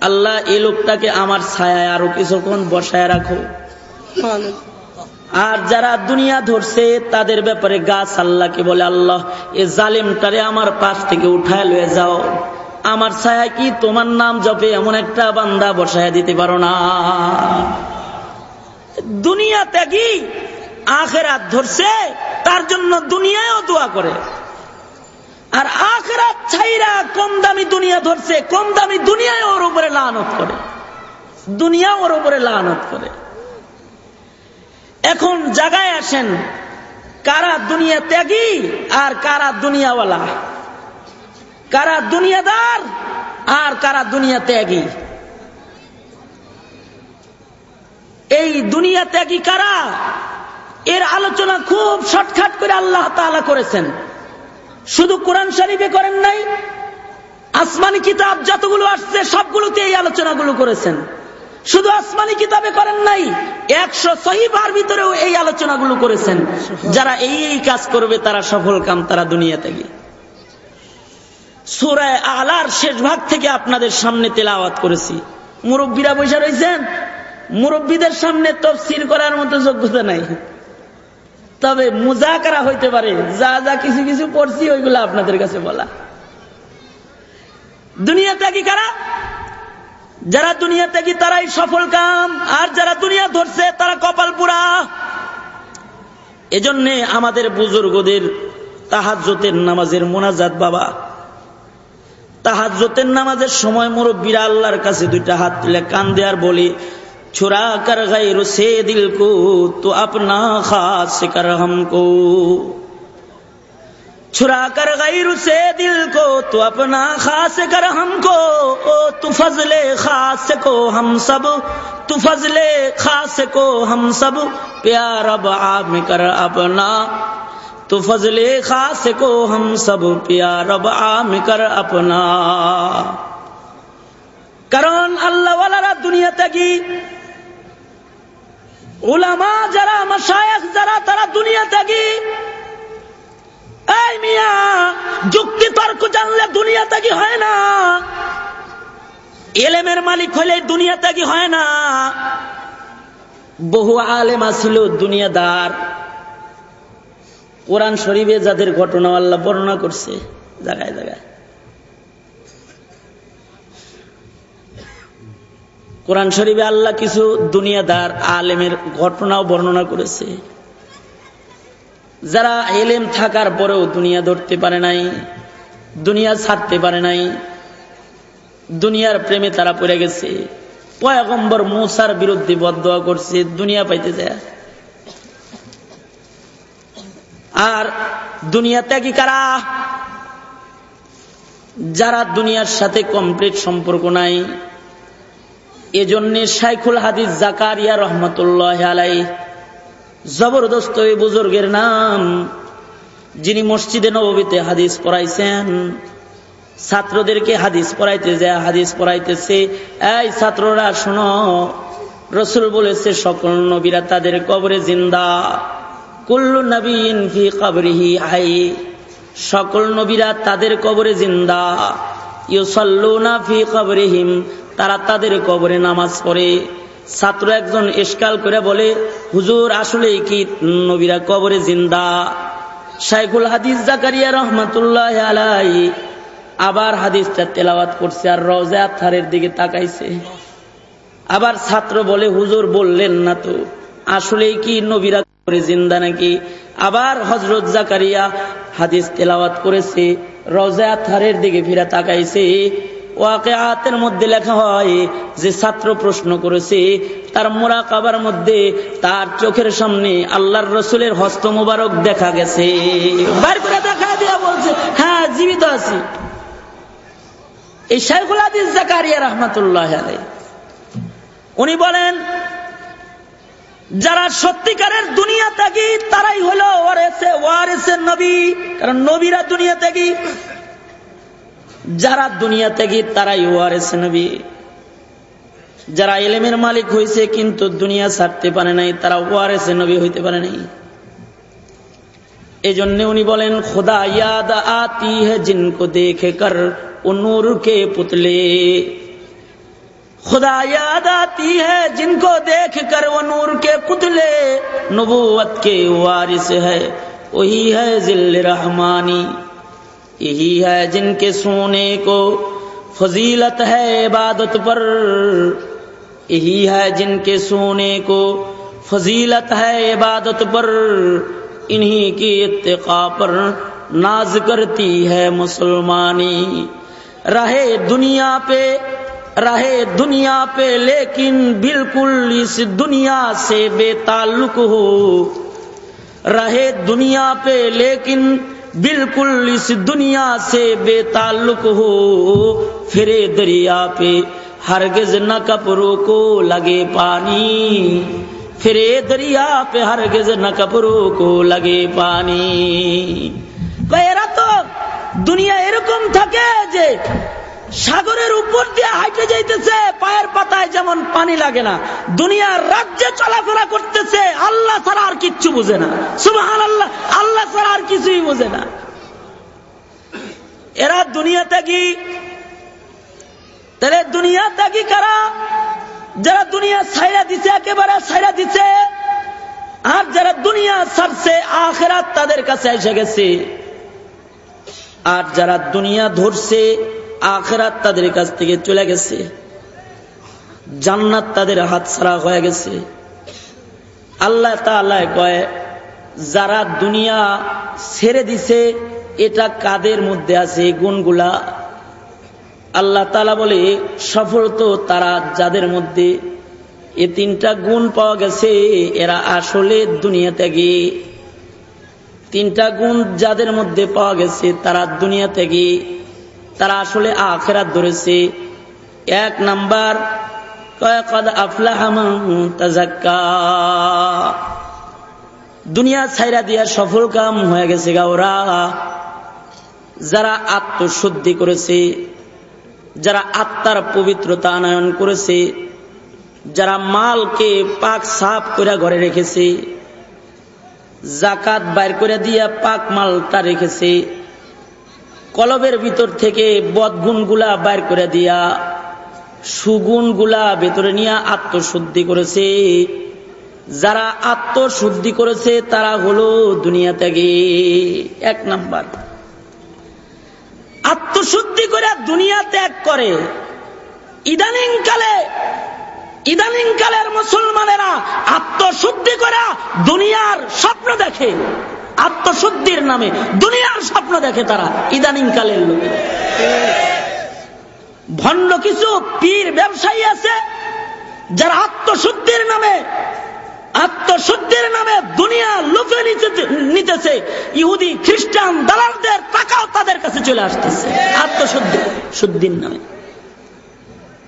আল্লাহ এই লোকটাকে আমার ছায় আরও কিছুক্ষণ বসায় রাখো। আর যারা দুনিয়া ধরছে, তাদের ব্যাপারে গাছ আল্লাহকে বলে, আল্লাহ, এ জালিমটারে আমার পাশ থেকে উঠায় লয়ে যাও। আমার ছায়া কি তোমার নাম জপে এমন একটা বান্দা বসায় দিতে পারো না? দুনিয়া ত্যাগী আখেরাত ধরছে, তার জন্য দুনিয়ায়ও দোয়া করে। আর আখরাত ছাইরা কম দামি দুনিয়া ধরছে, কম দামি দুনিয়ায় ওর উপরে লানত করে। দুনিয়া ওর উপরে লানত করে। এখন জাগায় আসেন, কারা দুনিয়া ত্যাগী আর কারা দুনিয়াওয়ালা? কারা দুনিয়াদার আর কারা দুনিয়া ত্যাগী? এই দুনিয়া ত্যাগী কারা? এর আলোচনা খুব শর্টখাট করে আল্লাহ তালা করেছেন। শুধু কোরআন শরীফে করেন নাই, আসমানি কিতাব যতগুলো আসছে সবগুলোতে এই আলোচনাগুলো করেছেন। শুধু আসমানি কিতাবে করেন নাই, একশো সহিবার ভিতরেও এই আলোচনাগুলো করেছেন। যারা এই এই কাজ করবে, তারা সফল কাম তারা দুনিয়া থেকে। সুরায় আলার শেষ ভাগ থেকে আপনাদের সামনে তেলাওয়াত করেছি। মুরব্বীরা বসে রয়েছেন মুরব্বীদের সামনে তফসিল করার মতো যোগ্যতা নাই। তবে মোজা মুজাকারা হইতে পারে। যা যা কিছু কিছু পড়ছি, ওইগুলো আপনাদের কাছে বলা। দুনিয়া ত্যাগী কারা? যারা দুনিয়া ত্যাগী তারাই সফল কাম, আর যারা দুনিয়া ধরছে, তারা কপাল পুরা। এজন্যে আমাদের বুজুর্গদের তাহাজ্যতের নামাজের মোনাজাত বাবা। তাহাজ্যতের নামাজের সময় মুরব্বীরা আল্লাহর কাছে দুইটা হাত তুলে কান দেয়ার বলি چھرا کر غیر سے دل کو، تو اپنا خاص کر ہم کو۔ چھرا کر غیر سے دل کو، تو اپنا خاص کر ہم کو۔ او تو فضل خاص کو ہم سب، تو فضل خاص کو ہم سب۔ پیار اب عام کر اپنا، تو فضل خاص کو ہم سب۔ پیار اب عام کر اپنا۔ کرون اللہ والا دنیا تگی۔ ওলামা যারা মাসায়েখ যারা, তারা দুনিয়া থাকি এই মিয়া, যুক্তি তর্ক জানলে দুনিয়া ত্যাগী হয় না। এলেমের মালিক হলে দুনিয়া ত্যাগী হয় না। বহু আলেমা ছিল দুনিয়াদার। কোরআন শরীফে যাদের ঘটনা আল্লাহ বর্ণনা করছে, জায়গায় জায়গায়। কোরআন শরীফে আল্লাহ কিছু দুনিয়াদার আলেমের ঘটনাও বর্ণনা করেছে। যারা এলেম থাকার পরেও দুনিয়া ধরতে পারে নাই, দুনিয়া ছাড়তে পারে নাই, দুনিয়ার প্রেমে তারা পড়ে গেছে। পয়গম্বর মূসার বিরুদ্ধে বদয়া করছে, দুনিয়া পাইতে যায়। আর দুনিয়া ত্যাগী কারা? যারা দুনিয়ার সাথে কমপ্লিট সম্পর্ক নাই এজন্য শাইখুল হাদিস জাকারিয়া রহমতুল্লাহ আলাই জবরদস্ত এই বুজুর্গের নাম, যিনি মসজিদে নবীতে হাদিস পড়াইছেন, ছাত্রদেরকে হাদিস পড়াইতে যায়, হাদিস পড়াইতেছে, এই ছাত্ররা, শোনো, রসুল বলেছে, সকল নবীরা তাদের কবরে জিন্দা। কুল্লু নবীন ফি কবরিহি হাই সকল নবীরা তাদের কবরে জিন্দা। ইউসল্লুনা ফি কবরিহিম। তারা তাদের কবরে নামাজ পড়ে। ছাত্র একজন ইস্কাল করে বলে, হুজুর আসলে কি নবীরা কবরে জিন্দা? শাইখুল হাদিস জাকারিয়া রহমতুল্লাহ আলাই আবার হাদিসটা তেলাওয়াত করছে আর রওজা থারের দিকে তাকাইছে। আবার ছাত্র বলে, হুজুর, বললেন না তো আসলে কি নবীরা করে জিন্দা নাকি? আবার হজরত জাকারিয়া হাদিস তেলাওয়াত করেছে, রওজা থারের দিকে ফিরা তাকাইছে। ওয়াকে আতের মধ্যে লেখা হয়, যে ছাত্র প্রশ্ন করেছে, তার মোরা কাবার মধ্যে তার চোখের সামনে আল্লাহর রসুলের হস্ত মুবারক দেখা গেছে। বার করে দেখা দিয়া বলছে হ্যাঁ জীবিত আছি। এই শাইখুল হাদিস জাকারিয়া রহমতুল্লাহ উনি বলেন, যারা সত্যিকারের দুনিয়া ত্যাগী তারাই হলো ওয়ারেসে ওয়ারেসে নবী। কারণ নবীরা দুনিয়া ত্যাগী যারা দুনিয়া থেকে, তারাই ইউআরএস নবী। যারা এলেমের মালিক হয়েছে কিন্তু দুনিয়া ছাড়তে পারে নাই, তারা ওয়ারেস নবী হইতে পারে নাই। এই জন্য উনি বলেন, খোদা ইয়াদ আতি হে জিনকো দেখে কর অনুর কে পুতলে। খুদা ইয়াদ আতি ہے جن کو دیکھ کر وہ نور کے پتلے نبوت کے وارث یہی ہے جن کے سونے کو فضیلت ہے عبادت پر۔ یہی ہے جن کے سونے کو فضیلت ہے عبادت پر۔ انہی کی اتقا پر ناز کرتی ہے مسلمانی۔ رہے دنیا پہ، رہے دنیا پہ، لیکن بالکل اس دنیا سے بے تعلق ہو۔ رہے دنیا پہ، لیکن بالکل اس دنیا سے بے تعلق ہو۔ پھرے دریا پہ ہرگز نہ کپروں کو لگے پانی۔ پھرے دریا پہ ہرگز نہ کپروں کو لگے پانی۔ تو دنیا ارکم تھکے جے۔ সাগরের উপর দিয়ে হাইটে যাইতেছে, পায়ের পাতায় যেমন পানি লাগে না। দুনিয়ার রাজ্যে চলাফেরা করতেছে, আল্লাহ ছাড়া আর কিচ্ছু বুঝে না। সুবাহান আল্লাহ আল্লাহ ছাড়া আর কিছুই বুঝে না। এরা দুনিয়া ত্যাগি। তাহলে দুনিয়া ত্যাগি কারা? যারা দুনিয়া ছাইরা দিছে, একেবারে ছাইরা দিছে, আর যারা দুনিয়া ছাড়ছে, আখেরাত তাদের কাছে এসে গেছে। আর যারা দুনিয়া ধরছে আখেরাত তাদের কাছ থেকে চলে গেছে। জান্নাত তাদের হাত ছাড়া হয়ে গেছে। আল্লাহ তাল্লাহ কয়, যারা দুনিয়া ছেড়ে দিছে, এটা কাদের মধ্যে আছে গুণগুলা? আল্লাহ তালা বলে, সফল তো তারা যাদের মধ্যে। এ তিনটা গুণ পাওয়া গেছে, এরা আসলে দুনিয়া থেকে। তিনটা গুণ যাদের মধ্যে পাওয়া গেছে, তারা দুনিয়া থেকে। তারা আসলে আখেরাত ধরেছে। এক নাম্বার দুনিয়া ছাইরা দিয়া সফল কাম হয়ে গেছে গাওরা যারা আত্মশুদ্ধি করেছে, যারা আত্মার পবিত্রতা আনয়ন করেছে, যারা মালকে পাক সাফ করে ঘরে রেখেছে জাকাত বাইর করে দিয়া পাক মালটা রেখেছে কলবের ভিতর থেকে বদগুণগুলা বাইর করে দিয়া সুগুণগুলা ভেতরে নিয়ে আত্মশুদ্ধি করেছে। যারা আত্মশুদ্ধি করেছে, তারা হলো দুনিয়া থেকে এক নাম্বার। আত্মশুদ্ধি করে দুনিয়া ত্যাগ করে। ইদানিং কালে, ইদানিং কালের মুসলমানেরা আত্মশুদ্ধি করে দুনিয়ার স্বপ্ন দেখে। আত্মশুদ্ধির নামে দুনিয়ার স্বপ্ন দেখে তারা ইদানিং কালের লোক। ভণ্ড কিছু পীর ব্যবসায়ী আছে, যারা আত্মশুদ্ধির নামে আত্মশুদ্ধির নামে দুনিয়া লুফে নিতেছে। ইহুদি, খ্রিস্টান, দালালদের টাকাও তাদের কাছে চলে আসতেছে। আত্মশুদ্ধি, শুদ্ধির নামে।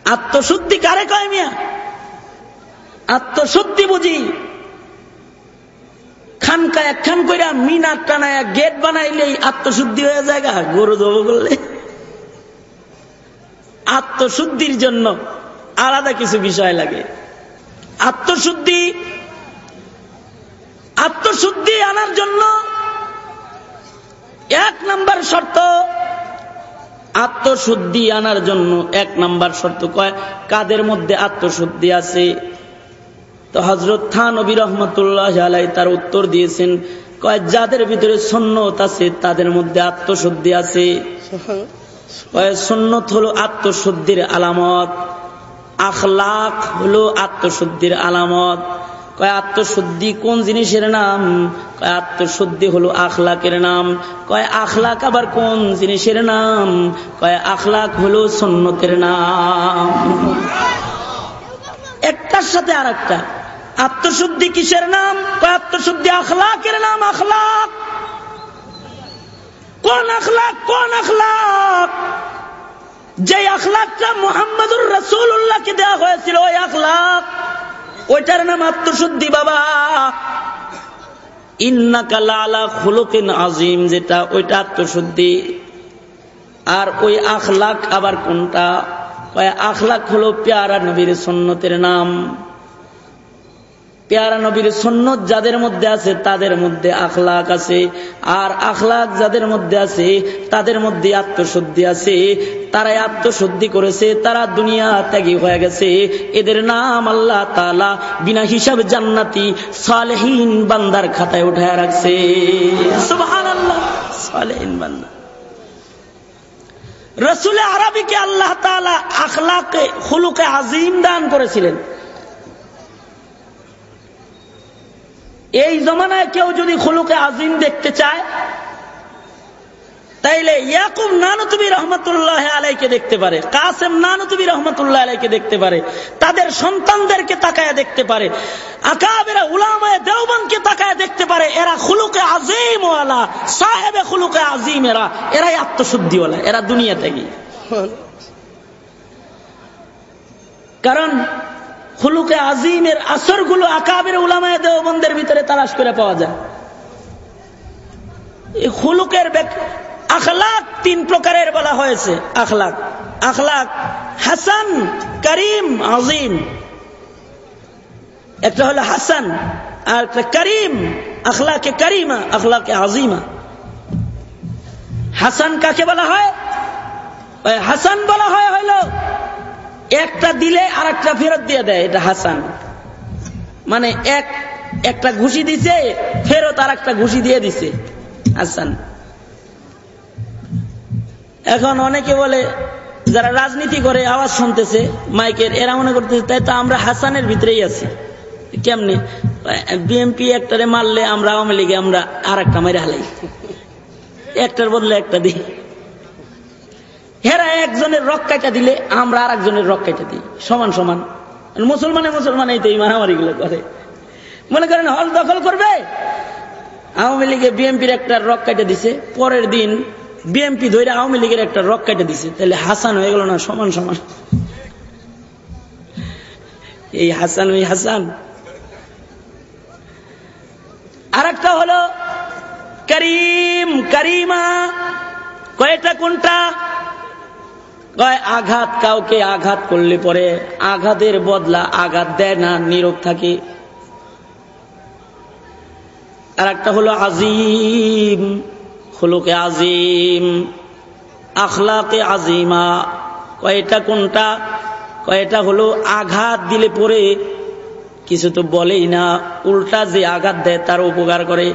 আত্মশুদ্ধি কারে কয় মিয়া? আত্মশুদ্ধি বুঝি খানকা একখান কইরা মিনার টানায় গেট বানাইলেই আত্মশুদ্ধি হয়ে যায় গরু জব করলে। আত্মশুদ্ধির জন্য আলাদা কিছু বিষয় লাগে। আত্মশুদ্ধি আত্মশুদ্ধি আনার জন্য এক নাম্বার শর্ত, আত্মশুদ্ধি আনার জন্য এক নাম্বার শর্ত কয়, কাদের মধ্যে আত্মশুদ্ধি আছে? তো হজরত খান নবী রহমতুল্লাহ আলাই তার উত্তর দিয়েছেন কয় যাদের ভিতরে সন্ন্যত আছে, তাদের মধ্যে আত্মশুদ্ধি আছে। সন্ন্যত হলো আত্মশুদ্ধির আলামত, আখলাক হলো আত্মশুদ্ধির আলামত। কয় আত্মশুদ্ধি কোন জিনিসের নাম? কয় আত্মশুদ্ধি হলো আখলাকের নাম। কয় আখলাক আবার কোন জিনিসের নাম? কয় আখলাক হলো সন্ন্যতের নাম। একটার সাথে আর একটা আত্মশুদ্ধি কিসের নাম? আত্মশুদ্ধি আখলাকের নাম আখলাক। কোন আখলাক কোন আখলাক? যে আখলাকটা মোহাম্মদুর রসুল্লাহকে দেওয়া হয়েছিল, ওই আখলাক, ওইটার নাম আত্মশুদ্ধি, বাবা। আজিম যেটা ওইটা আত্মশুদ্ধি। আর ওই আখলাক আবার কোনটা? আখলাক হলো পেয়ারা নবীর সন্ন্যতের নাম। পেয়ারা নবীর সন্ন্যত যাদের মধ্যে আছে, তাদের মধ্যে আখলাক আছে। আর আখলাক যাদের মধ্যে আছে, তাদের মধ্যে আত্মশুদ্ধি আছে। তারাই আত্মশুদ্ধি করেছে, তারা দুনিয়া ত্যাগী হয়ে গেছে। এদের নাম আল্লাহ তালা বিনা হিসাব জান্নাতি সালেহীন বান্দার খাতায় উঠায় রাখছে। সালেহীন বান্দা। রসুল আরবিকে আল্লাহ তালা আখলাকে হুলুকে আজিম দান করেছিলেন। এই জমানায় কেউ যদি খুলুকে আজিম দেখতে চায় তাইলে ইয়াকুব নানতুবি রহমতুল্লাহ আলাইকে দেখতে পারে কাসেম নানতুবি রহমতুল্লাহ আলাইকে দেখতে পারে তাদের সন্তানদেরকে তাকায় দেখতে পারে আকাবেরা উলামায় দেওবানকে তাকায় দেখতে পারে এরা খুলুকে আজিম ওয়ালা সাহেবে খুলুকে আজিম এরা এরাই আত্মশুদ্ধিওয়ালা এরা দুনিয়া থেকে কারণ হুলুকে আজিমের আসরগুলো আকাবের উলামায় দেওবন্দের ভিতরে তালাশ করে পাওয়া যায়। হুলুকের আখলাক তিন প্রকারের বলা হয়েছে। আখলাক। আখলাক হাসান, করিম, আজিম। একটা হলো হাসান, আর একটা করিম। আখলাকে করিমা, আখলাকে আজিমা। হাসান কাকে বলা হয়? হাসান বলা হয় হইল একটা দিলে আর একটা ফেরত দিয়ে দেয়, এটা হাসান। মানে এক, একটা ঘুষি দিছে, ফেরত আর একটা ঘুষি দিয়ে দিছে, হাসান। এখন অনেকে বলে, যারা রাজনীতি করে, আওয়াজ শুনতেছে, মাইকের, এরা মনে করতেছে, তাই তো আমরা হাসানের ভিতরেই আছি। কেমনে? বিএমপি একটারে মারলে আমরা আওয়ামী লীগে আমরা আর একটা মারে হালাই। একটার বদলে একটা দিই। হেরা একজনের রক কাটা দিলে আমরা আর একজনের রক কাটা দিই। সমান সমান। মুসলমানে মুসলমান তো এই মারামারি গুলো করে। মনে করেন হল দখল করবে? আওয়ামী লীগে বিএনপির একটা রক কাটা দিছে, পরের দিন বিএনপি ধরে আওয়ামী লীগের একটা রক কাটা দিছে। তাহলে হাসান হয়ে গেল না সমান সমান? এই হাসান ওই হাসান। আর একটা হলো, করিম, করিমা, কয়টা, কোনটা? কয়, আঘাত কাউকে আঘাত করলে পরে আঘাতের বদলা আঘাত দেয় না, নীরব থাকে। আর একটা হলো আজিম হলুকে আজিম, আখলাকে আজিমা। কয়টা কোনটা? কয়টা হলো আঘাত দিলে পরে কিছু তো বলেই না, উল্টা যে আঘাত দেয় তার উপকার করে।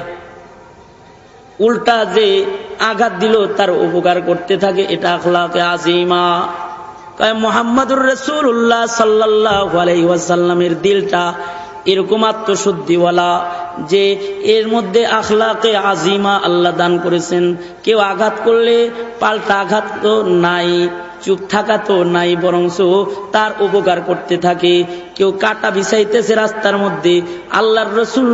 উল্টা যে আঘাত দিল, তার উপকার করতে থাকে, এটা আখলাকে আজিমা। মোহাম্মদুর রসুল্লাহ সাল্লাহ আলাইসাল্লামের দিলটা এরকম আত্মশুদ্ধিওয়ালা যে এর মধ্যে আখলাকে আজিমা আল্লাহ দান করেছেন। কেউ আঘাত করলে পাল্টা আঘাত তো নাই, চুপ থাকা তো নাই, বরংস তার উপকার করতে থাকে। কেউ কাটা বিছাইতেছে রাস্তার মধ্যে, আল্লাহর রসুল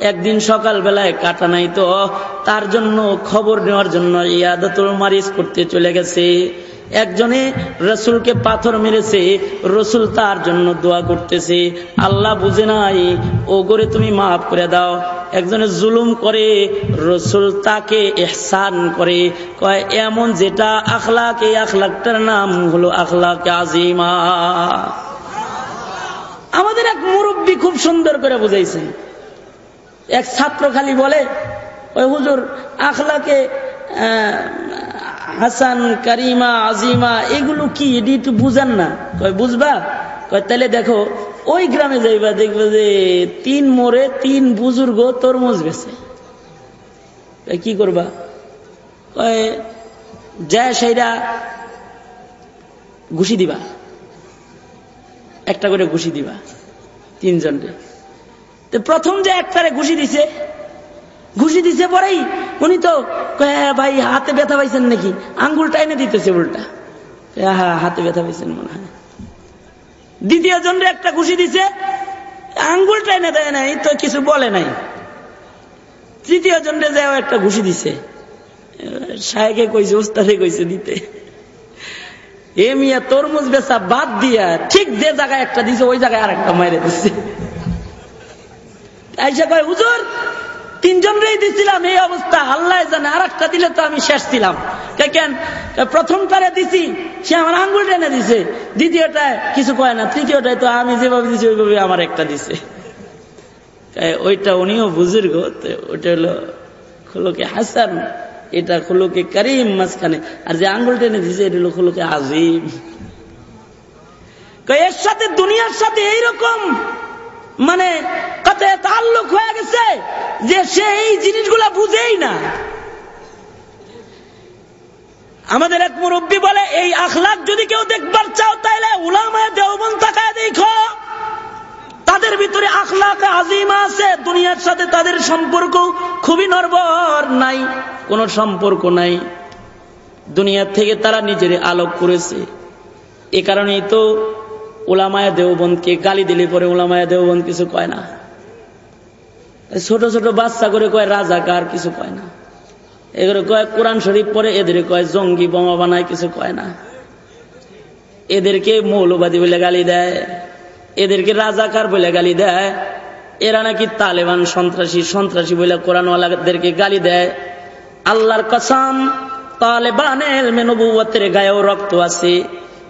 একদিন সকাল বেলায় কাটা নাই তো, তার জন্য খবর নেওয়ার জন্য ইয়াদতুল মারিজ করতে চলে গেছে। একজনে রসুলকে পাথর মেরেছে, রসুল তার জন্য দোয়া করতেছে। আল্লাহ বুঝে নাই, ও করে তুমি মাফ করে দাও। একজনে জুলুম করে, রসুল তাকে এহসান করে। কয়, এমন যেটা আখলাক আখলাকটার নাম হলো আখলাক আজিমা। আমাদের এক মুরব্বী খুব সুন্দর করে বুঝাইছেন এক ছাত্র খালি বলে, ওই হুজুর, আখলাকে হাসান, কারিমা, আজিমা, এগুলো কি? এটি একটু বুঝান না। কয়, বুঝবা? কয়, তাহলে দেখো, ওই গ্রামে যাইবা, দেখবে যে তিন মোড়ে তিন বুজুর্গ তরমুজ বেছে কি করবা? কয়, যায় সেইরা ঘুষি দিবা। একটা করে ঘুষি দিবা তিনজনকে তো প্রথম যে একটারে ঘুষি দিছে ঘুষি দিছে পরেই উনি তো হ্যাঁ ভাই, হাতে ব্যথা পাইছেন নাকি? আঙ্গুলটা এনে দিতেছে উল্টা। হ্যাঁ হাতে ব্যথা পাইছেন মনে হয়। দ্বিতীয় জনরে একটা ঘুষি দিছে, আঙ্গুল এনে দেয় নাই, তো কিছু বলে নাই। তৃতীয় জনরে যাও একটা ঘুষি দিছে। সাহেকে কইছে, ওস্তাদে কইছে দিতে। এ মিয়া তরমুজ বেচা বাদ দিয়া ঠিক যে জায়গায় একটা দিছে, ওই জায়গায় আর একটা মাইরে দিচ্ছে আইসা কয়, হুজুর তিনজন রেই দিছিলাম, এই অবস্থা। আল্লাহ জানে আর একটা দিলে তো আমি শেষ ছিলাম। কেন? প্রথমটারে দিছি, সে আমার আঙ্গুল টেনে দিছে। দ্বিতীয়টায় কিছু কয় না, তৃতীয়টায় তো আমি যেভাবে দিছি, ওইভাবে আমার একটা দিছে। ওইটা উনিও বুজুর্গ ওইটা হলো খুলোকে হাসান। এটা খুলোকে করিম মাঝখানে। আর যে আঙ্গুল টেনে দিছে, এটা হলো আজিম। এর সাথে দুনিয়ার সাথে এইরকম মানে কত তাল্লুক হয়ে গেছে যে সে এই জিনিসগুলা বুঝেই না। আমাদের এক মুরব্বী বলে, এই আখলাক যদি কেউ দেখবার চাও, তাইলে উলামায় দেওবন তাকায় দেখো। তাদের ভিতরে আখলাক আজিমা আছে, দুনিয়ার সাথে তাদের সম্পর্ক খুবই নর্বর নাই, কোন সম্পর্ক নাই। দুনিয়ার থেকে তারা নিজের আলোক করেছে। এ কারণেই তো ওলামায়া দেওবনকে গালি দিলে পরে ওলামায়া দেওবন কিছু কয় না। ছোট ছোট বাচ্চা করে কয় রাজাকার কিছু কয় না। এগুলো কয় কোরআন শরীফ পরে এদের কয় জঙ্গি বোমা বানায় কিছু কয় না। এদেরকে মৌলবাদী বলে গালি দেয়। এদেরকে রাজাকার বলে গালি দেয়। এরা নাকি তালেবান সন্ত্রাসী সন্ত্রাসী বলে কোরআনওয়ালাদেরকে গালি দেয়। আল্লাহর কসাম, তালেবানের মেনবুয়াতের গায়েও রক্ত আছে।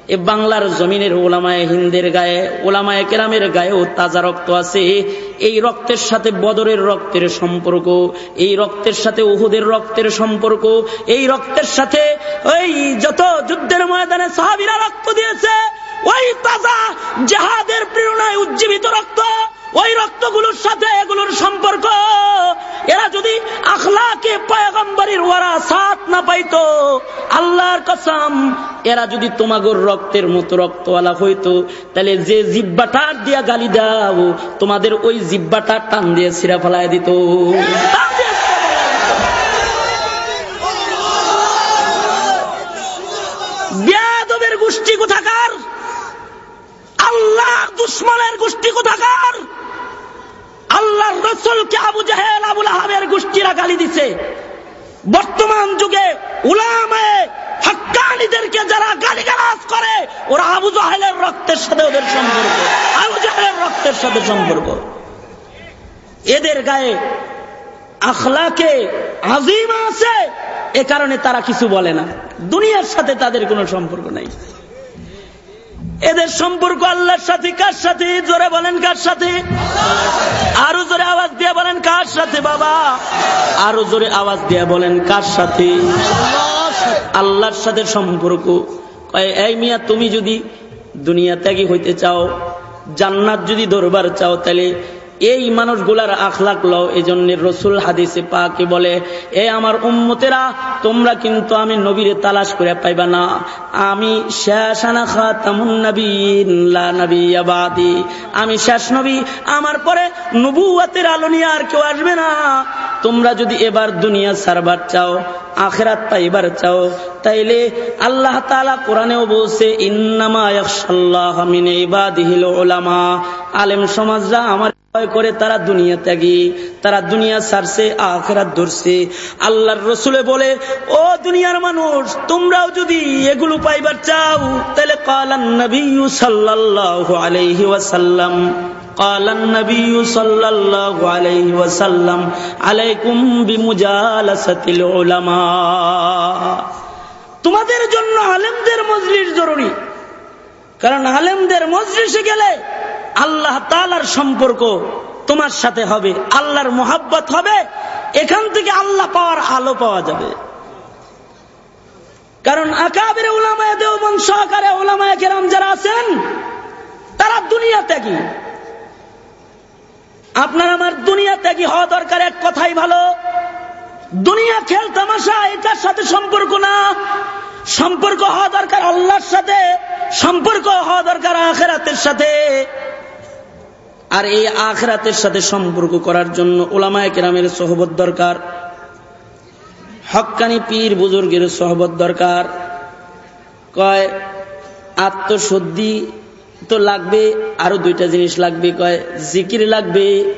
এ বাংলার জমিনের ওলামায় হিন্দের গায়ে, ওলামায় কেরামের গায়েও তাজা রক্ত আছে। এই রক্তের সাথে বদরের রক্তের সম্পর্ক, এই রক্তের সাথে উহুদের রক্তের সম্পর্ক, এই রক্তের সাথে ওই যত যুদ্ধের ময়দানে সাহাবিরা রক্ত দিয়েছে ওই তাজা জাহাদের প্রেরণায় উজ্জীবিত রক্ত, ওই রক্তগুলোর সাথে এগুলোর সম্পর্ক। এরা যদি আখলাকে পয়গম্বরীর ওরা সাথ না পাইতো, আল্লাহর কসম, এরা যদি তোমাগর রক্তের মতো রক্তওয়ালা হইতো, তাহলে যে জিব্বাটা দিয়া গালি দাও, তোমাদের ওই জিব্বাটা টান দিয়ে ছিঁড়া ফেলায় দিত গোষ্ঠী কোথাকার আল্লাহ দুশ্মনের গোষ্ঠী কোথাকার? আল্লাহর রসুলকে আবু জাহেল আবুল আহমের গোষ্ঠীরা গালি দিছে। বর্তমান যুগে উলামায় হকানিদেরকে যারা গালিগালাজ করে, ওরা আবু জাহেলের রক্তের সাথে ওদের সম্পর্ক। আবু জাহেলের রক্তের সাথে সম্পর্ক। এদের গায়ে আখলাকে আজিমা আছে, এ কারণে তারা কিছু বলে না। দুনিয়ার সাথে তাদের কোনো সম্পর্ক নাই। এদের সম্পর্ক আল্লাহর সাথে, কার সাথে? জোরে বলেন, কার সাথে? আরও জোরে আওয়াজ দিয়ে বলেন, কার সাথে, বাবা? আরও জোরে আওয়াজ দিয়ে বলেন, কার সাথে? আল্লাহর সাথে সম্পর্ক। এই মিয়া, তুমি যদি দুনিয়া ত্যাগী হইতে চাও, জান্নাত যদি দরবার চাও, তাহলে এই মানুষগুলার আখলাক লও এই জন্য রসুল হাদিসে পাকে বলে, এ আমার উম্মতেরা, তোমরা কিন্তু আমি নবীরে তালাশ করে পাইবা না। আমি শেষানা খাতামুন নবী আমি শেষ নবী, আমার পরে নবুয়াতের আলো নিয়ে আর কেউ আসবে না। তোমরা যদি এবার দুনিয়া সারবার চাও, আখেরাত পাইবার চাও, তাইলে আল্লাহ তালা কোরআনেও বলছে, ইন্নামা আলেম সমাজরা আমার করে তারা দুনিয়া ত্যাগী তারা দুনিয়া ছাড়ছে আখেরাত ধরছে আল্লাহর রসুলে বলে ও দুনিয়ার মানুষ তোমরাও যদি এগুলো পাইবার চাও তাহলে কালান নবী সাল্লাহ আলাইহি ওয়াসাল্লাম قال النبي صلى الله عليه وسلم عليكم بمجالسة العلماء তোমাদের জন্য আলেমদের মজলিস জরুরি কারণ আলেমদের মজলিসে গেলে আল্লাহ তালার সম্পর্ক তোমার সাথে হবে, আল্লাহর মোহাব্বত হবে, এখান থেকে আল্লাহ পাওয়ার আলো পাওয়া যাবে। কারণ আকাবের ওলামায় দেওবন সহকারে ওলামায় কেরাম যারা আছেন, তারা দুনিয়া ত্যাগী। আপনার আমার দুনিয়া ত্যাগী হওয়া দরকার, এক কথাই ভালো, দুনিয়া খেল তামাশা, এটার সাথে সম্পর্ক না। সম্পর্ক হওয়া দরকার আল্লাহর সাথে, সম্পর্ক হওয়া দরকার আখেরাতের সাথে। আর এই আখরাতের সাথে সম্পর্ক করার জন্য ওলামায় কেরামের সহবত দরকার। হকানি পীর বুজুর্গের সহবত দরকার। কয়, আত্মশুদ্ধি তো লাগবে, আরও দুইটা জিনিস লাগবে, কয়, জিকির লাগবে,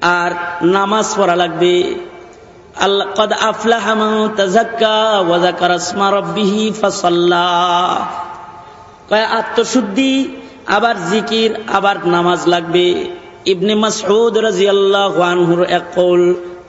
আর নামাজ পড়া লাগবে। আল্লাহ কদ কয়, আত্মশুদ্ধি আবার জিকির আবার নামাজ লাগবে। ইবনে মাসউদ রাজিয়াল্লাহু আনহুর এক কৌল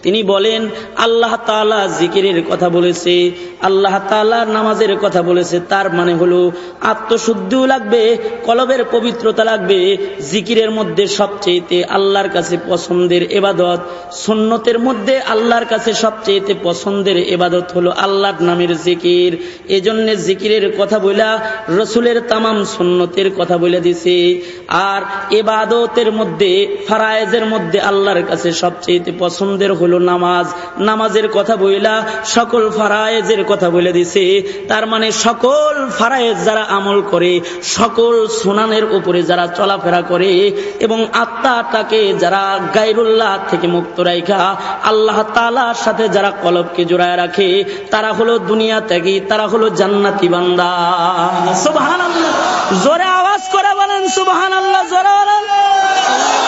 তিনি বলেন, আল্লাহ তালা জিকিরের কথা বলেছে, আল্লাহ তালা নামাজের কথা বলেছে, তার মানে হলো আত্মশুদ্ধিও লাগবে, কলবের পবিত্রতা লাগবে, জিকিরের মধ্যে সবচেয়েতে আল্লাহর কাছে পছন্দের এবাদত সন্ন্যতের মধ্যে আল্লাহর কাছে সবচেয়েতে পছন্দের এবাদত হলো আল্লাহর নামের জিকির। এজন্য জিকিরের কথা বইলা রসুলের তামাম সন্ন্যতের কথা বলে দিছে। আর এবাদতের মধ্যে, ফারায়েজের মধ্যে আল্লাহর কাছে সবচেয়েতে পছন্দের হলো হলো নামাজ। নামাজের কথা বইলা সকল ফারায়েজের কথা বলে দিছে। তার মানে সকল ফারায়েজ যারা আমল করে, সকল সুনানের উপরে যারা চলাফেরা করে এবং আত্মাটাকে যারা গাইরুল্লাহ থেকে মুক্ত রাইখা, আল্লাহ তালার সাথে যারা কলবকে জোড়ায় রাখে, তারা হলো দুনিয়া ত্যাগী, তারা হলো জান্নাতি বান্দা। সুবহান জোরে আওয়াজ করে বলেন সুবহান আল্লাহ জোরে বলেন।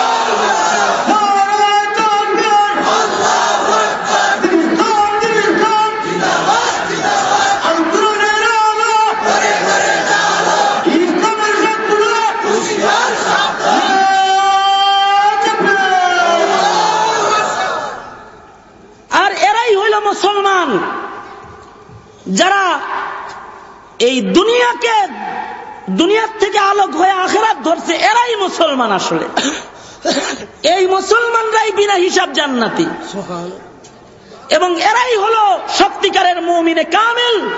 মুসলমান আসলে। এই মুসলমানরাই বিনা হিসাব জান্নাতি। এবং এরাই হলো সত্যিকারের মৌমিনে কামেল।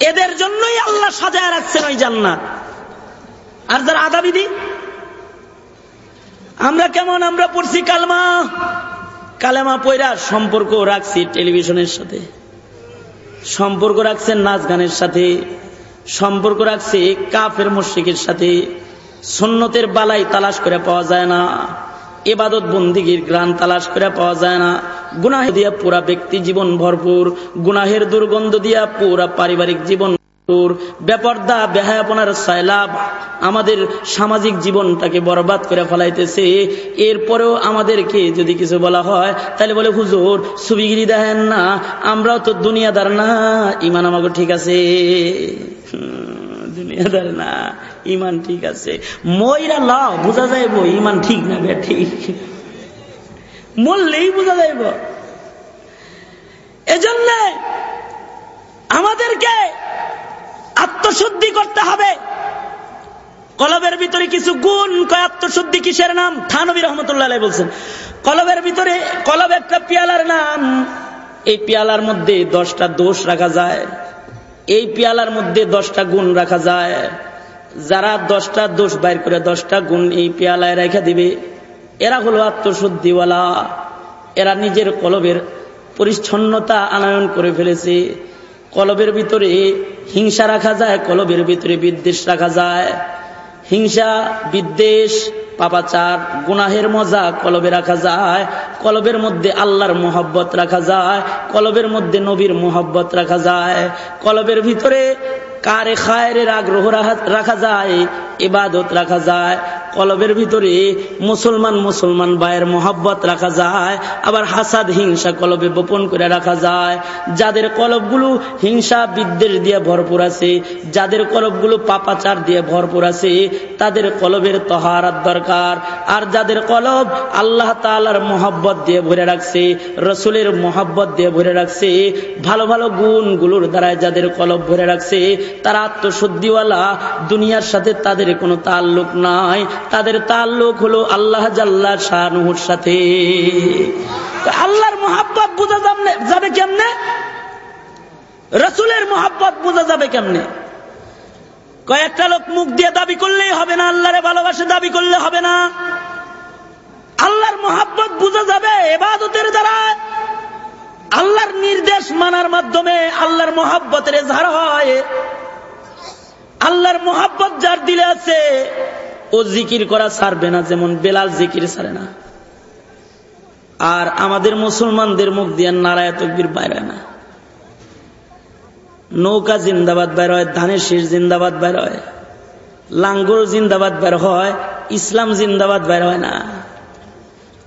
এদের জন্যই আল্লাহ সাজায় রাখছেন ওই জান্নাত। আর যারা আদাবিদি আমরা কেমন? আমরা পড়ছি কালমা। কালেমা পয়রা সম্পর্ক রাখছি টেলিভিশনের সাথে। সম্পর্ক রাখছেন নাচ গানের সাথে। সম্পর্ক রাখছে কাফের মুশ্রিকের সাথে। সন্ন্যতের বালাই তালাশ করে পাওয়া যায় না। এবাদত বন্দিগির গ্রান তালাশ করে পাওয়া যায় না। গুনাহ দিয়া পুরা ব্যক্তি জীবন ভরপুর, গুনাহের দুর্গন্ধ দিয়া পুরা পারিবারিক জীবন বেপর্দা, বেহায়াপনার সয়লাভ আমাদের সামাজিক জীবনটাকে বরবাদ করে ফেলাইতেছে। এরপরেও আমাদেরকে যদি কিছু বলা হয়, তাহলে বলে, হুজুর, সুবিগিরি দেখেন না, আমরাও তো দুনিয়াদার না ইমান আমাকে ঠিক আছে। দুনিয়াদার না। ইমান ঠিক আছে। ময়রা লাও, বোঝা যাইব ইমান ঠিক না বে ঠিক। মরলেই বোঝা যাইব। এজন্য আমাদেরকে আত্মশুদ্ধি করতে হবে। কলবের ভিতরে কিছু গুণ, কয় আত্মশুদ্ধি কিসের নাম? থানবী রহমতুল্লাহ বলছেন, কলবের ভিতরে, কলব একটা পিয়ালার নাম। এই পিয়ালার মধ্যে দশটা দোষ রাখা যায়। এই পিয়ালার মধ্যে দশটা গুণ রাখা যায়। যারা দশটা দোষ বাইর করে দশটা গুণ এই পেয়ালায় রেখে দিবে, এরা হলো আত্মশুদ্ধিওয়ালা। এরা নিজের কলবের পরিচ্ছন্নতা আনয়ন করে ফেলেছে। কলবের ভিতরে হিংসা রাখা যায়, কলবের ভিতরে বিদ্বেষ রাখা যায়। হিংসা, বিদ্বেষ পাপাচার গুনাহের মজা কলবে রাখা যায়, কলবের মধ্যে আল্লাহর মোহব্বত রাখা যায়, কলবের মধ্যে নবীর মোহব্বত রাখা যায়, কলবের ভিতরে কারে খায়ের আগ্রহ রাখা যায় এবাদত রাখা যায় কলবের ভিতরে মুসলমান মুসলমান ভাইয়ের মোহাব্বত রাখা যায়, আবার হাসাদ হিংসা কলবে বোপন করে রাখা যায়। যাদের কলবগুলো হিংসা বিদ্বেষ দিয়ে ভরপুর আছে, যাদের কলবগুলো পাপাচার দিয়ে ভরপুর আছে, তাদের কলবের তহারাত দরকার। আর যাদের কলব আল্লাহ তালার মোহাব্বত দিয়ে ভরে রাখছে, রসুলের মোহাব্বত দিয়ে ভরে রাখছে, ভালো ভালো গুণগুলোর দ্বারা যাদের কলব ভরে রাখছে, তারা আত্মশুদ্ধিওয়ালা, দুনিয়ার সাথে তাদের কোনো তাল্লুক নাই। তাদের তাল্লুক হলো আল্লাহ জাল্লা শাহনুহুর সাথে। আল্লাহর মোহাব্বত বোঝা যাবে কেমনে? রসুলের মোহাব্বত বোঝা যাবে কেমনে? কয়েকটা লোক মুখ দিয়ে দাবি করলেই হবে না, আল্লাহরে ভালোবাসে দাবি করলে হবে না। আল্লাহর মোহাব্বত বোঝা যাবে এবাদতের দ্বারা। আল্লাহর নির্দেশ মানার মাধ্যমে আল্লাহর মোহাব্বতের এজাহার হয়। আল্লাহর মোহাব্বত যার দিলে আছে ও জিকির করা ছাড়বে না, যেমন বেলাল জিকির ছাড়ে না। আর আমাদের মুসলমানদের মুখ দিয়ে নারায় তকবির বাইরে না। নৌকা জিন্দাবাদ বের হয়, ধানের শীষ জিন্দাবাদ বের হয়, লাঙ্গুর জিন্দাবাদ বের হয়, ইসলাম জিন্দাবাদ বের হয় না।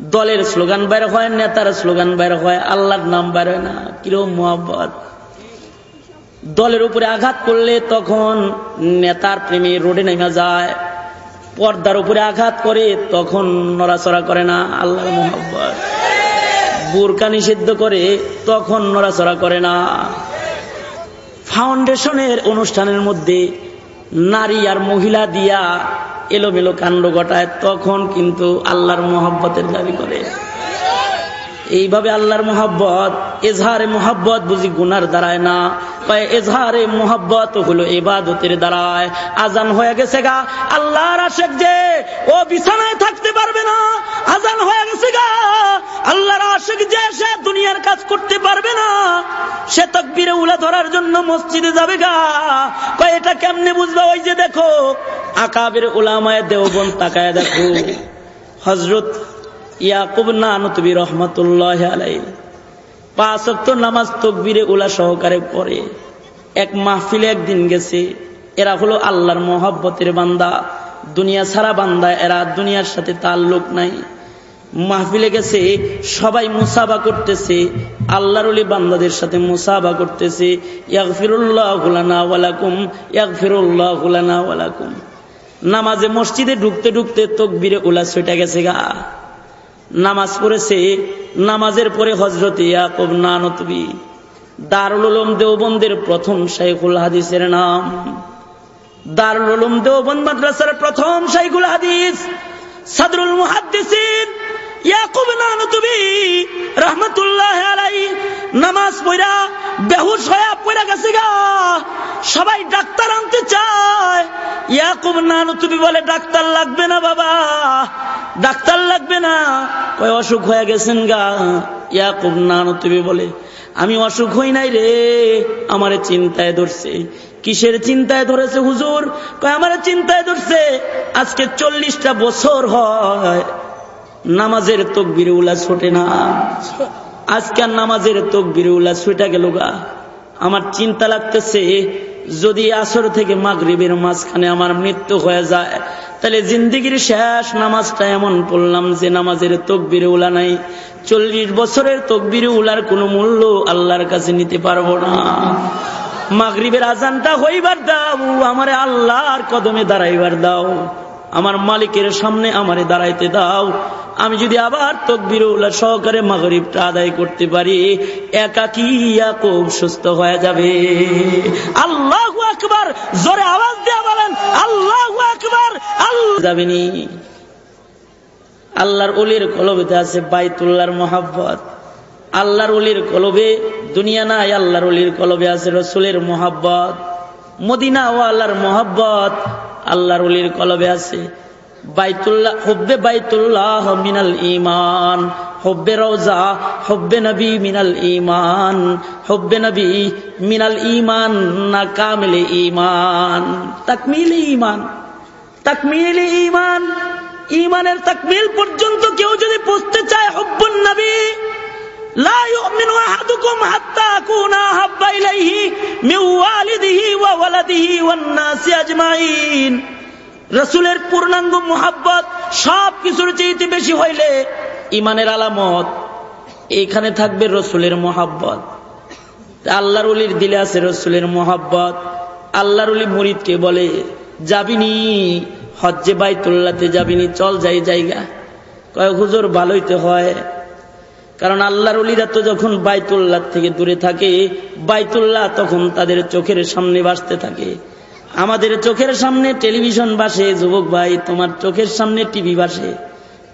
দলের স্লোগান বের হয়, নেতার স্লোগান বের হয়, আল্লাহর নাম বের হয় না। কিরম মোহাম্মত দলের উপরে আঘাত করলে তখন নেতার প্রেমে রোডে নেমে যায় পর্দার উপরে আঘাত করে, তখন নড়াচড়া করে না আল্লাহর মোহাম্মত বোরকা নিষিদ্ধ করে, তখন নড়াচড়া করে না। ফাউন্ডেশনের অনুষ্ঠানের মধ্যে নারী আর মহিলা দিয়া এলোমেলো কাণ্ড ঘটায়, তখন কিন্তু আল্লাহর মোহাব্বতের দাবি করে। এইভাবে আল্লাহর মোহাব্বত, এজহারে মোহাব্বত বুঝি গুনার দাঁড়ায় না। এজহারে মোহাব্বত হলো এবাদতের দ্বারায়। আজান হয়ে গেছে গা, আল্লাহর আশেক যে, ও বিছানায় থাকতে পারবে না। আজান হয়ে গেছে গা, আল্লাহর আশেক যে, সে দুনিয়ার কাজ করতে পারবে না। সে তকবিরে উলা ধরার জন্য মসজিদে যাবে গা। কয়, এটা কেমনে বুঝবে? ওই যে দেখো, আকাবের উলামায় দেওবন তাকায় দেখো। হজরত ইয়াকুব নানতবি রহমতুল্লাহ আলাই পাঁচ নামাজ তকবিরে উলা সহকারে পড়ে। এক মাহফিলে একদিন গেছে। এরা হলো আল্লাহর মহাব্বতের বান্দা। দুনিয়া ছাড়া বান্দা, এরা দুনিয়ার সাথে তার লোক নাই। মাহফিলে গেছে, সবাই মুসাবা করতেছে। আল্লাহর বান্দাদের সাথে মুসাবা করতেছে। ইয়াক ফিরুল্লাহ হুলানা ওয়ালাকুম ইয়াক ফিরুল্লাহ হুলানা ওয়ালাকুম নামাজে মসজিদে ঢুকতে ঢুকতে তকবিরে উলা ছুটে গেছে গা। নামাজ পড়েছে, নামাজের পরে হজরত ইয়াকুব নানতবি দারুল উলুম দেওবন্দের প্রথম শাইখুল হাদিসের নাম। দারুল উলুম দেওবন্দ মাদ্রাসার প্রথম শাইখুল হাদিস, সাদরুল মুহাদ্দিসিন। ইয়াকুব নানতবি, রহমতুল্লাহ আলাই নামাজ পড়া, বেহুশ হয়ে পড়ে গেছে গা। সবাই ডাক্তার আনতে চায়। ইয়াকুব নানতবি বলে, ডাক্তার লাগবে না বাবা, ডাক্তার লাগবে না। কয়, অসুখ হয়ে গেছেন গা। ইয়াকুব নানতবি বলে, আমি অসুখ হই নাই রে, আমারে চিন্তায় ধরছে। কিসের চিন্তায় ধরেছে হুজুর? কয়, আমার চিন্তায় ধরছে, আজকে চল্লিশটা বছর হয়। নামাজের তকবির উলা ছোটে না। আজকাল নামাজের তকবির উলা ছুটা গেল গা। আমার চিন্তা লাগতেছে, যদি আসর থেকে মাগরিবের মাঝখানে আমার মৃত্যু হয়ে যায়, তাহলে জিন্দিগির শেষ নামাজটা এমন পড়লাম যে নামাজের তকবির উলা নাই। চল্লিশ বছরের তকবির উলার কোনো মূল্য আল্লাহর কাছে নিতে পারব না। মাগরিবের আজানটা হইবার দাও, আমারে আল্লাহর কদমে দাঁড়াইবার দাও। আমার মালিকের সামনে আমারে দাঁড়াইতে দাও। আমি যদি আবার তকবির সহকারে মাগরিবটা আদায় করতে পারি একাকি খুব সুস্থ হয়ে যাবে। আল্লাহ আকবার! জোরে আওয়াজ দেওয়া বলেন, আল্লাহ আকবার! আল্লাহ যাবেনি। আল্লাহর অলির কলবেতে আছে বাইতুল্লাহর মহাব্বত। আল্লাহর অলির কলবে দুনিয়া নাই, আল্লাহর অলির কলবে আছে রসুলের মহাব্বত। মদিনা ও আল্লাহর মহাব্বত। আল্লাহর অলির কলবে আছে। বাইতুল্লাহ, হব্বে বাইতুল্লাহ মিনাল ইমান নবী মিনাল ইমান ইমান না কামিলে ইমান ইমান ইমান ইমানের তাকমিল পর্যন্ত কেউ যদি পৌঁছতে চায় হব্বুন নবী لا يؤمن أحدكم حتى أكون أحب إليه من والده وولده والناس أجمعين রসুলের পূর্ণাঙ্গ মোহাব্বত সব কিছুর চেয়ে বেশি হইলে ইমানের আলামত এখানে থাকবে রসুলের মোহাব্বত আল্লাহর উলির দিলে আছে রসুলের মোহাব্বত আল্লাহর উলি মুরিদকে বলে যাবিনি হজ্জে বাইতুল্লাতে যাবিনি চল যাই জায়গা কয় হুজুর ভালোই তো হয় কারণ আল্লাহর উলিরা তো যখন বাইতুল্লাহ থেকে দূরে থাকে, বাইতুল্লাহ তখন তাদের চোখের সামনে বাসতে থাকে। আমাদের চোখের সামনে টেলিভিশন বাসে যুবক ভাই, তোমার চোখের সামনে টিভি বাসে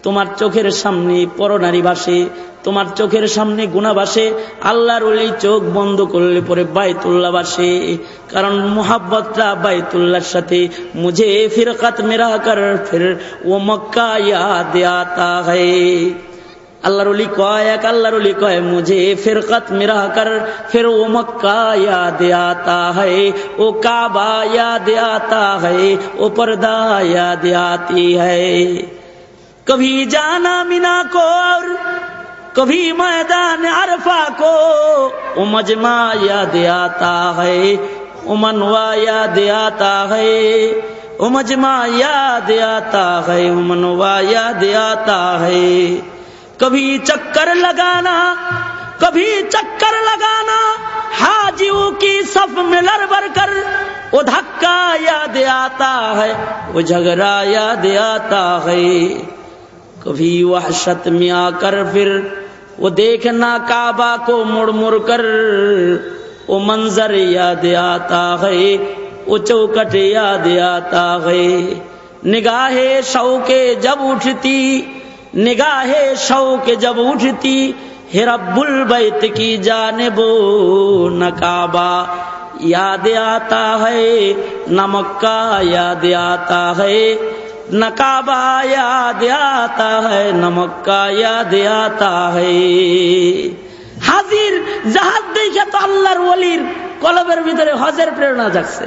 তোমার চোখের সামনে পরনারী বাসে তোমার চোখের সামনে গুণা বাসে আল্লাহর ওই চোখ বন্ধ করলে পরে বাইতুল্লাহ বাসে কারণ মোহাব্বতটা বাইতুল্লাহর সাথে মুঝে ফিরকাত মেরা কর ও মক্কা ইয়াদ আতা হয়। اللہ رلی آیا کہ اللہ رلی ہے مجھے فرقت میں رہ کر۔ پھر وہ مکہ یاد آتا ہے، وہ کعبہ یاد آتا ہے، وہ پردہ یاد آتی ہے۔ کبھی جانا مینا کو اور کبھی میدان عرفہ کو، وہ مجمع یاد آتا ہے، وہ منوا یاد آتا ہے۔ وہ مجمع یاد آتا ہے، وہ منوا یاد آتا ہے۔ کبھی چکر لگانا، کبھی چکر لگانا، حاجیوں کی صف میں لڑ بر کر، وہ دھکا یاد آتا ہے، وہ جھگڑا یاد آتا ہے۔ کبھی وحشت میں آ کر پھر وہ دیکھنا کعبہ کو مڑ مڑ کر، وہ منظر یاد آتا ہے، وہ چوکٹ یاد آتا ہے۔ نگاہ شوق جب اٹھتی নিগাহে শৌকে যাব উঠতি হেরাবুল বাইতে কি জানেব না কাবা? ইয়াদে আতা হে না মক্কা ইয়াদে আতা হে না কাবা ইয়াদে আতা হে না মক্কা ইয়াদে আতা হে হাজির জাহাজ দেখে তো আল্লাহর ওলির কলবের ভিতরে হজের প্রেরণা জাগছে।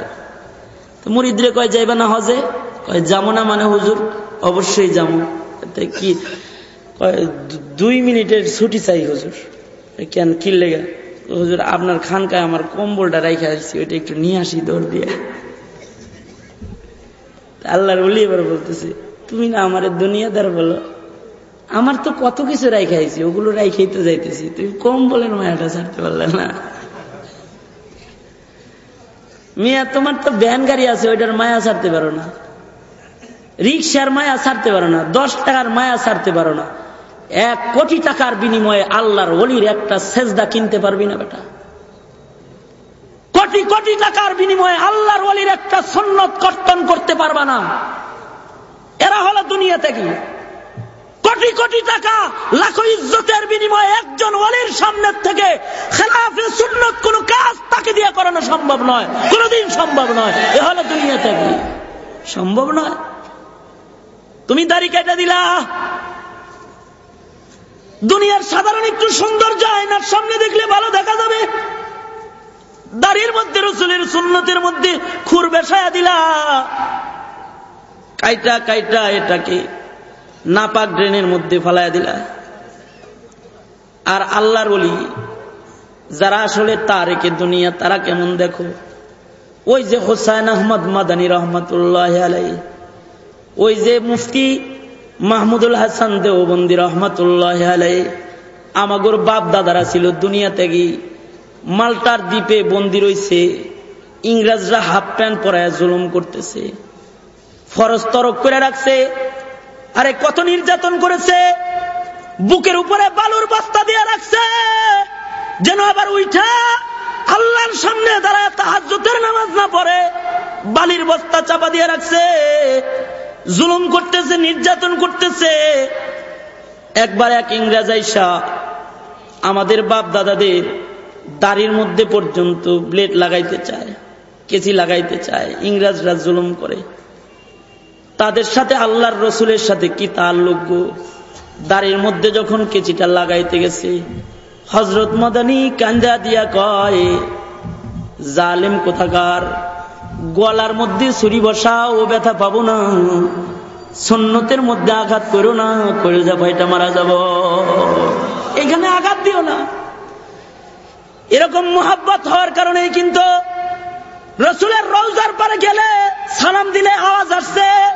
মুরিদরে কয়, যাইবে না হজে? কয় যাব না মানে হুজুর, অবশ্যই যাব কি? দুই মিনিটের ছুটি চাই হুজুর। কেন, কি লেগে? হুজুর, আপনার খানকায় আমার কম্বলটা রাইখা আসছি ওইটা একটু নিয়ে আসি দৌড় দিয়ে। আল্লাহর বলি এবার বলতেছে, তুমি না আমার দুনিয়াদার বলো? আমার তো কত কিছু রাইখাইছি ওগুলো রাইখাই তো যাইতেছি। তুমি কম বলেন মায়াটা ছাড়তে পারলে না। মিয়া, তোমার তো ভ্যান গাড়ি আছে, ওইটার মায়া ছাড়তে পারো না। রিক্সার মায়া ছাড়তে পারো না, দশ টাকার মায়া ছাড়তে পারো না। এক কোটি টাকার বিনিময়ে আল্লাহর অলির একটা সেজদা কিনতে পারবি না বেটা। কোটি কোটি টাকার বিনিময়ে আল্লাহর অলির একটা সন্ন্যত কর্তন করতে পারবা না। এরা হলো দুনিয়াতে কি? কোটি কোটি টাকা লাখো ইজ্জতের বিনিময়ে একজন অলির সামনের থেকে খেলাফে সুন্নত কোন কাজ তাকে দিয়ে করানো সম্ভব নয়, কোনদিন সম্ভব নয়। এ হলো দুনিয়াতে কি? সম্ভব নয়। তুমি দাড়ি কেটে দিলা। দুনিয়ার সাধারণ একটু সৌন্দর্য আয়নার সামনে দেখলে ভালো দেখা যাবে। দাড়ির মধ্যে রসুলের সুন্নতের মধ্যে খুর বেসায়া দিলা। কাইটা কাইটা, এটাকে নাপাক ড্রেনের মধ্যে ফালাইয়া দিলা। আর আল্লাহর বলি যারা আসলে তারেকে দুনিয়া, তারা কেমন দেখো? ওই যে হোসাইন আহমদ মাদানী রহমতুল্লাহ আলাই ওই যে মুফতি মাহমুদুল হাসান দেওবন্দি রহমতুল্লাহ আলাই আমাগর বাপ দাদারা ছিল দুনিয়াতে গি, মাল্টার দ্বীপে বন্দি রয়েছে ইংরেজরা হাফ প্যান্ট পরায় জুলুম করতেছে। ফরজ তরক করে রাখছে, আরে কত নির্যাতন করেছে, বুকের উপরে বালুর বস্তা দিয়ে রাখছে, যেন আবার উঠা আল্লাহর সামনে দাঁড়ায় তাহাজের নামাজ না পড়ে, বালির বস্তা চাপা দিয়ে রাখছে জুলুম করতেছে, নির্যাতন করতেছে। একবার এক ইংরেজ আইসা আমাদের বাপ দাদাদের দাড়ির মধ্যে পর্যন্ত ব্লেড লাগাইতে চায়, কেচি লাগাইতে চায়, ইংরেজরা জুলুম করে। তাদের সাথে আল্লাহর রসুলের সাথে কি তাল্লুক দাড়ির মধ্যে যখন কেচিটা লাগাইতে গেছে হজরত মদানী কান্দা দিয়া কয়, জালেম কোথাকার? গলার মধ্যে ছুরি বসা, ও ব্যথা পাবো না। সন্ন্যতের মধ্যে আঘাত করো না, করে যা ভাইটা মারা যাব। এখানে আঘাত দিও না। এরকম মোহাব্বত হওয়ার কারণে কিন্তু রসুলের রৌজার পরে গেলে সালাম দিলে আওয়াজ আসছে।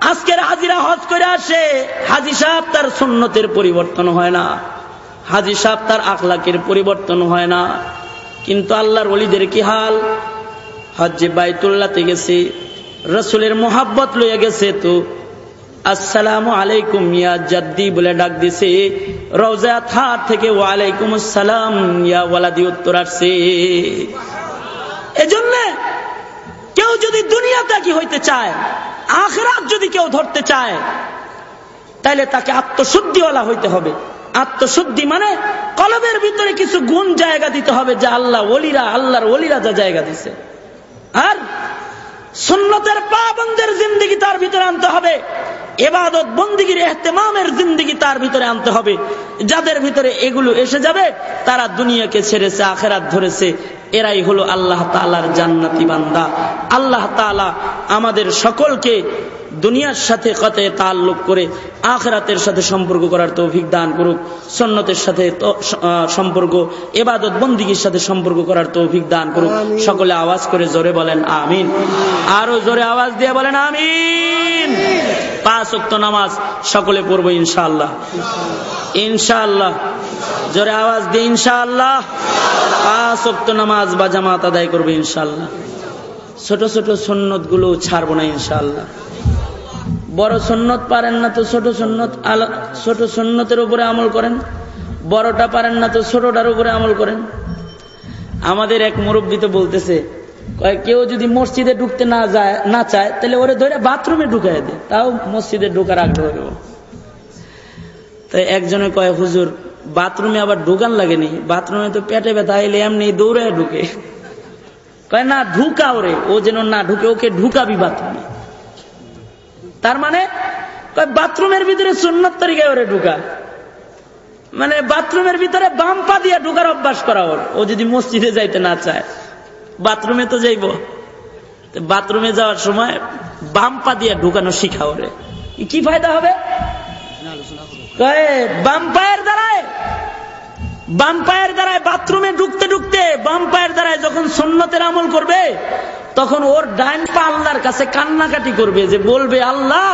আজকের হাজিরা হজ করে আসে, হাজি সাহেব তার সুন্নতের পরিবর্তন হয় না। হাজি সাহেব তার আখলাকের পরিবর্তন হয় না। কিন্তু আল্লাহর অলিদের কি হাল? হজ্জে বাইতুল্লাতে গেছে, রসুলের মোহাব্বত লইয়া গেছে তো। আসসালাম আলাইকুম, ইয়া জাদ্দি বলে ডাক দিছে। রওজা থার থেকে ওয়ালাইকুম আসসালাম, ইয়া ওয়ালাদি উত্তর আসছে। এজন্য কেউ যদি দুনিয়া ত্যাগী হইতে চায়, আখরাত যদি কেউ ধরতে চায় তাহলে তাকে আত্মশুদ্ধিওয়ালা হইতে হবে। আত্মশুদ্ধি মানে কলবের ভিতরে কিছু গুণ জায়গা দিতে হবে, যা আল্লাহ ওলিরা, আল্লাহর ওলিরা যা জায়গা দিছে। আর সুন্নতের পাবন্দের জিন্দিগি তার ভিতরে আনতে হবে। এবাদত বন্দিগির এহতেমামের জিন্দিগি তার ভিতরে আনতে হবে। যাদের ভিতরে এগুলো এসে যাবে, তারা দুনিয়াকে ছেড়েছে, আখেরাত ধরেছে। এরাই হলো আল্লাহ তালার জান্নাতি বান্দা। আল্লাহ তালা আমাদের সকলকে দুনিয়ার সাথে কতে তাল্লুক করে আখরাতের সাথে সম্পর্ক করার তৌফিক দান করুক সন্ন্যতের সাথে সম্পর্ক এবাদত বন্দিগির সাথে সম্পর্ক করার তৌফিক দান করুক। সকলে আওয়াজ করে জোরে বলেন আমিন। আরও জোরে আওয়াজ দিয়ে বলেন আমিন। পাঁচ অক্ত নামাজ সকলে পড়ব ইনশাআল্লাহ। ইনশাআল্লাহ। জোরে আওয়াজ দিয়ে ইনশাআল্লাহ। পাঁচ অক্ত নামাজ বা জামাত আদায় করব ইনশাআল্লাহ। ছোট ছোট সন্ন্যতগুলো ছাড়বো না ইনশাআল্লাহ। বড় সন্ন্যত পারেন না তো ছোট সন্ন্যত ছোট সন্ন্যতের উপরে আমল করেন, বড়টা পারেন না তো ছোটটার উপরে আমল করেন। আমাদের এক মুরব্বী তো বলতেছে কেউ যদি মসজিদে ঢুকতে না যায়, না চায়, তাহলে ওরে ধরে বাথরুমে ঢুকাই দেয় তাও মসজিদে ঢুকার আগ্রহ তাই একজনে কয়, হুজুর, বাথরুমে আবার ঢুকান লাগেনি, বাথরুমে তো পেটে ব্যথা, এলে এমনি দৌড়ে ঢুকে। কয়, না ঢুকা ওরে ও যেন না ঢুকে, ওকে ঢুকাবি বাথরুমে। তার মানে বাথরুমের ভিতরে সুন্নত তরিকায় ওরে ঢুকা। মানে বাথরুমের ভিতরে বাম পা দিয়ে ঢুকার অভ্যাস করা ওর ও যদি মসজিদে যাইতে না চায়, বাথরুমে তো যাইব। বাথরুমে যাওয়ার সময় বাম পা দিয়ে ঢুকানো শিখা ওরে। কি ফায়দা হবে? বাম পায়ের দ্বারায়, বাম পায়ের দ্বারায় বাথরুমে ঢুকতে ঢুকতে বাম পায়ের দ্বারায় যখন সন্ন্যতের আমল করবে তখন ওর ডাইন পা আল্লাহর কাছে কান্নাকাটি করবে যে বলবে আল্লাহ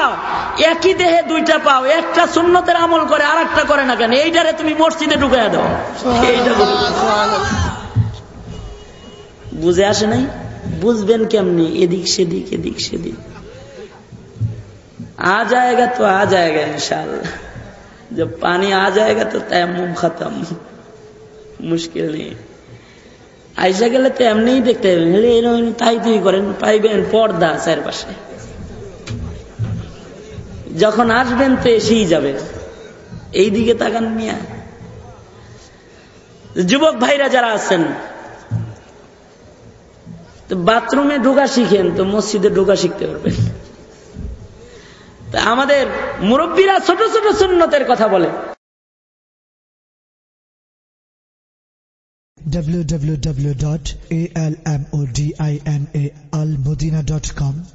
একই দেহে দুইটা পাও একটা সুন্নতের আমল করে আর একটা করে না কেন এইটারে তুমি মসজিদে ঢুকাইয়া দাও এইটা বুঝে আসে নাই বুঝবেন কেমনি এদিক সেদিক এদিক সেদিক आ जाएगा तो आ जाएगा इंशाल्लाह जब पानी आ जाएगा तो तयम खत्म মুশকিল নেই আইসা গেলে তো এমনিই দেখতে তাই তুই করেন পাইবেন পর্দা চারপাশে। যখন আসবেন তো এসেই যাবে। এই দিকে তাকান মিয়া। যুবক ভাইরা যারা আছেন বাথরুমে ঢোকা শিখেন, তো মসজিদে ঢোকা শিখতে পারবেন। আমাদের মুরব্বীরা ছোট ছোট সুন্নতের কথা বলে। www.almodinaalmodina.com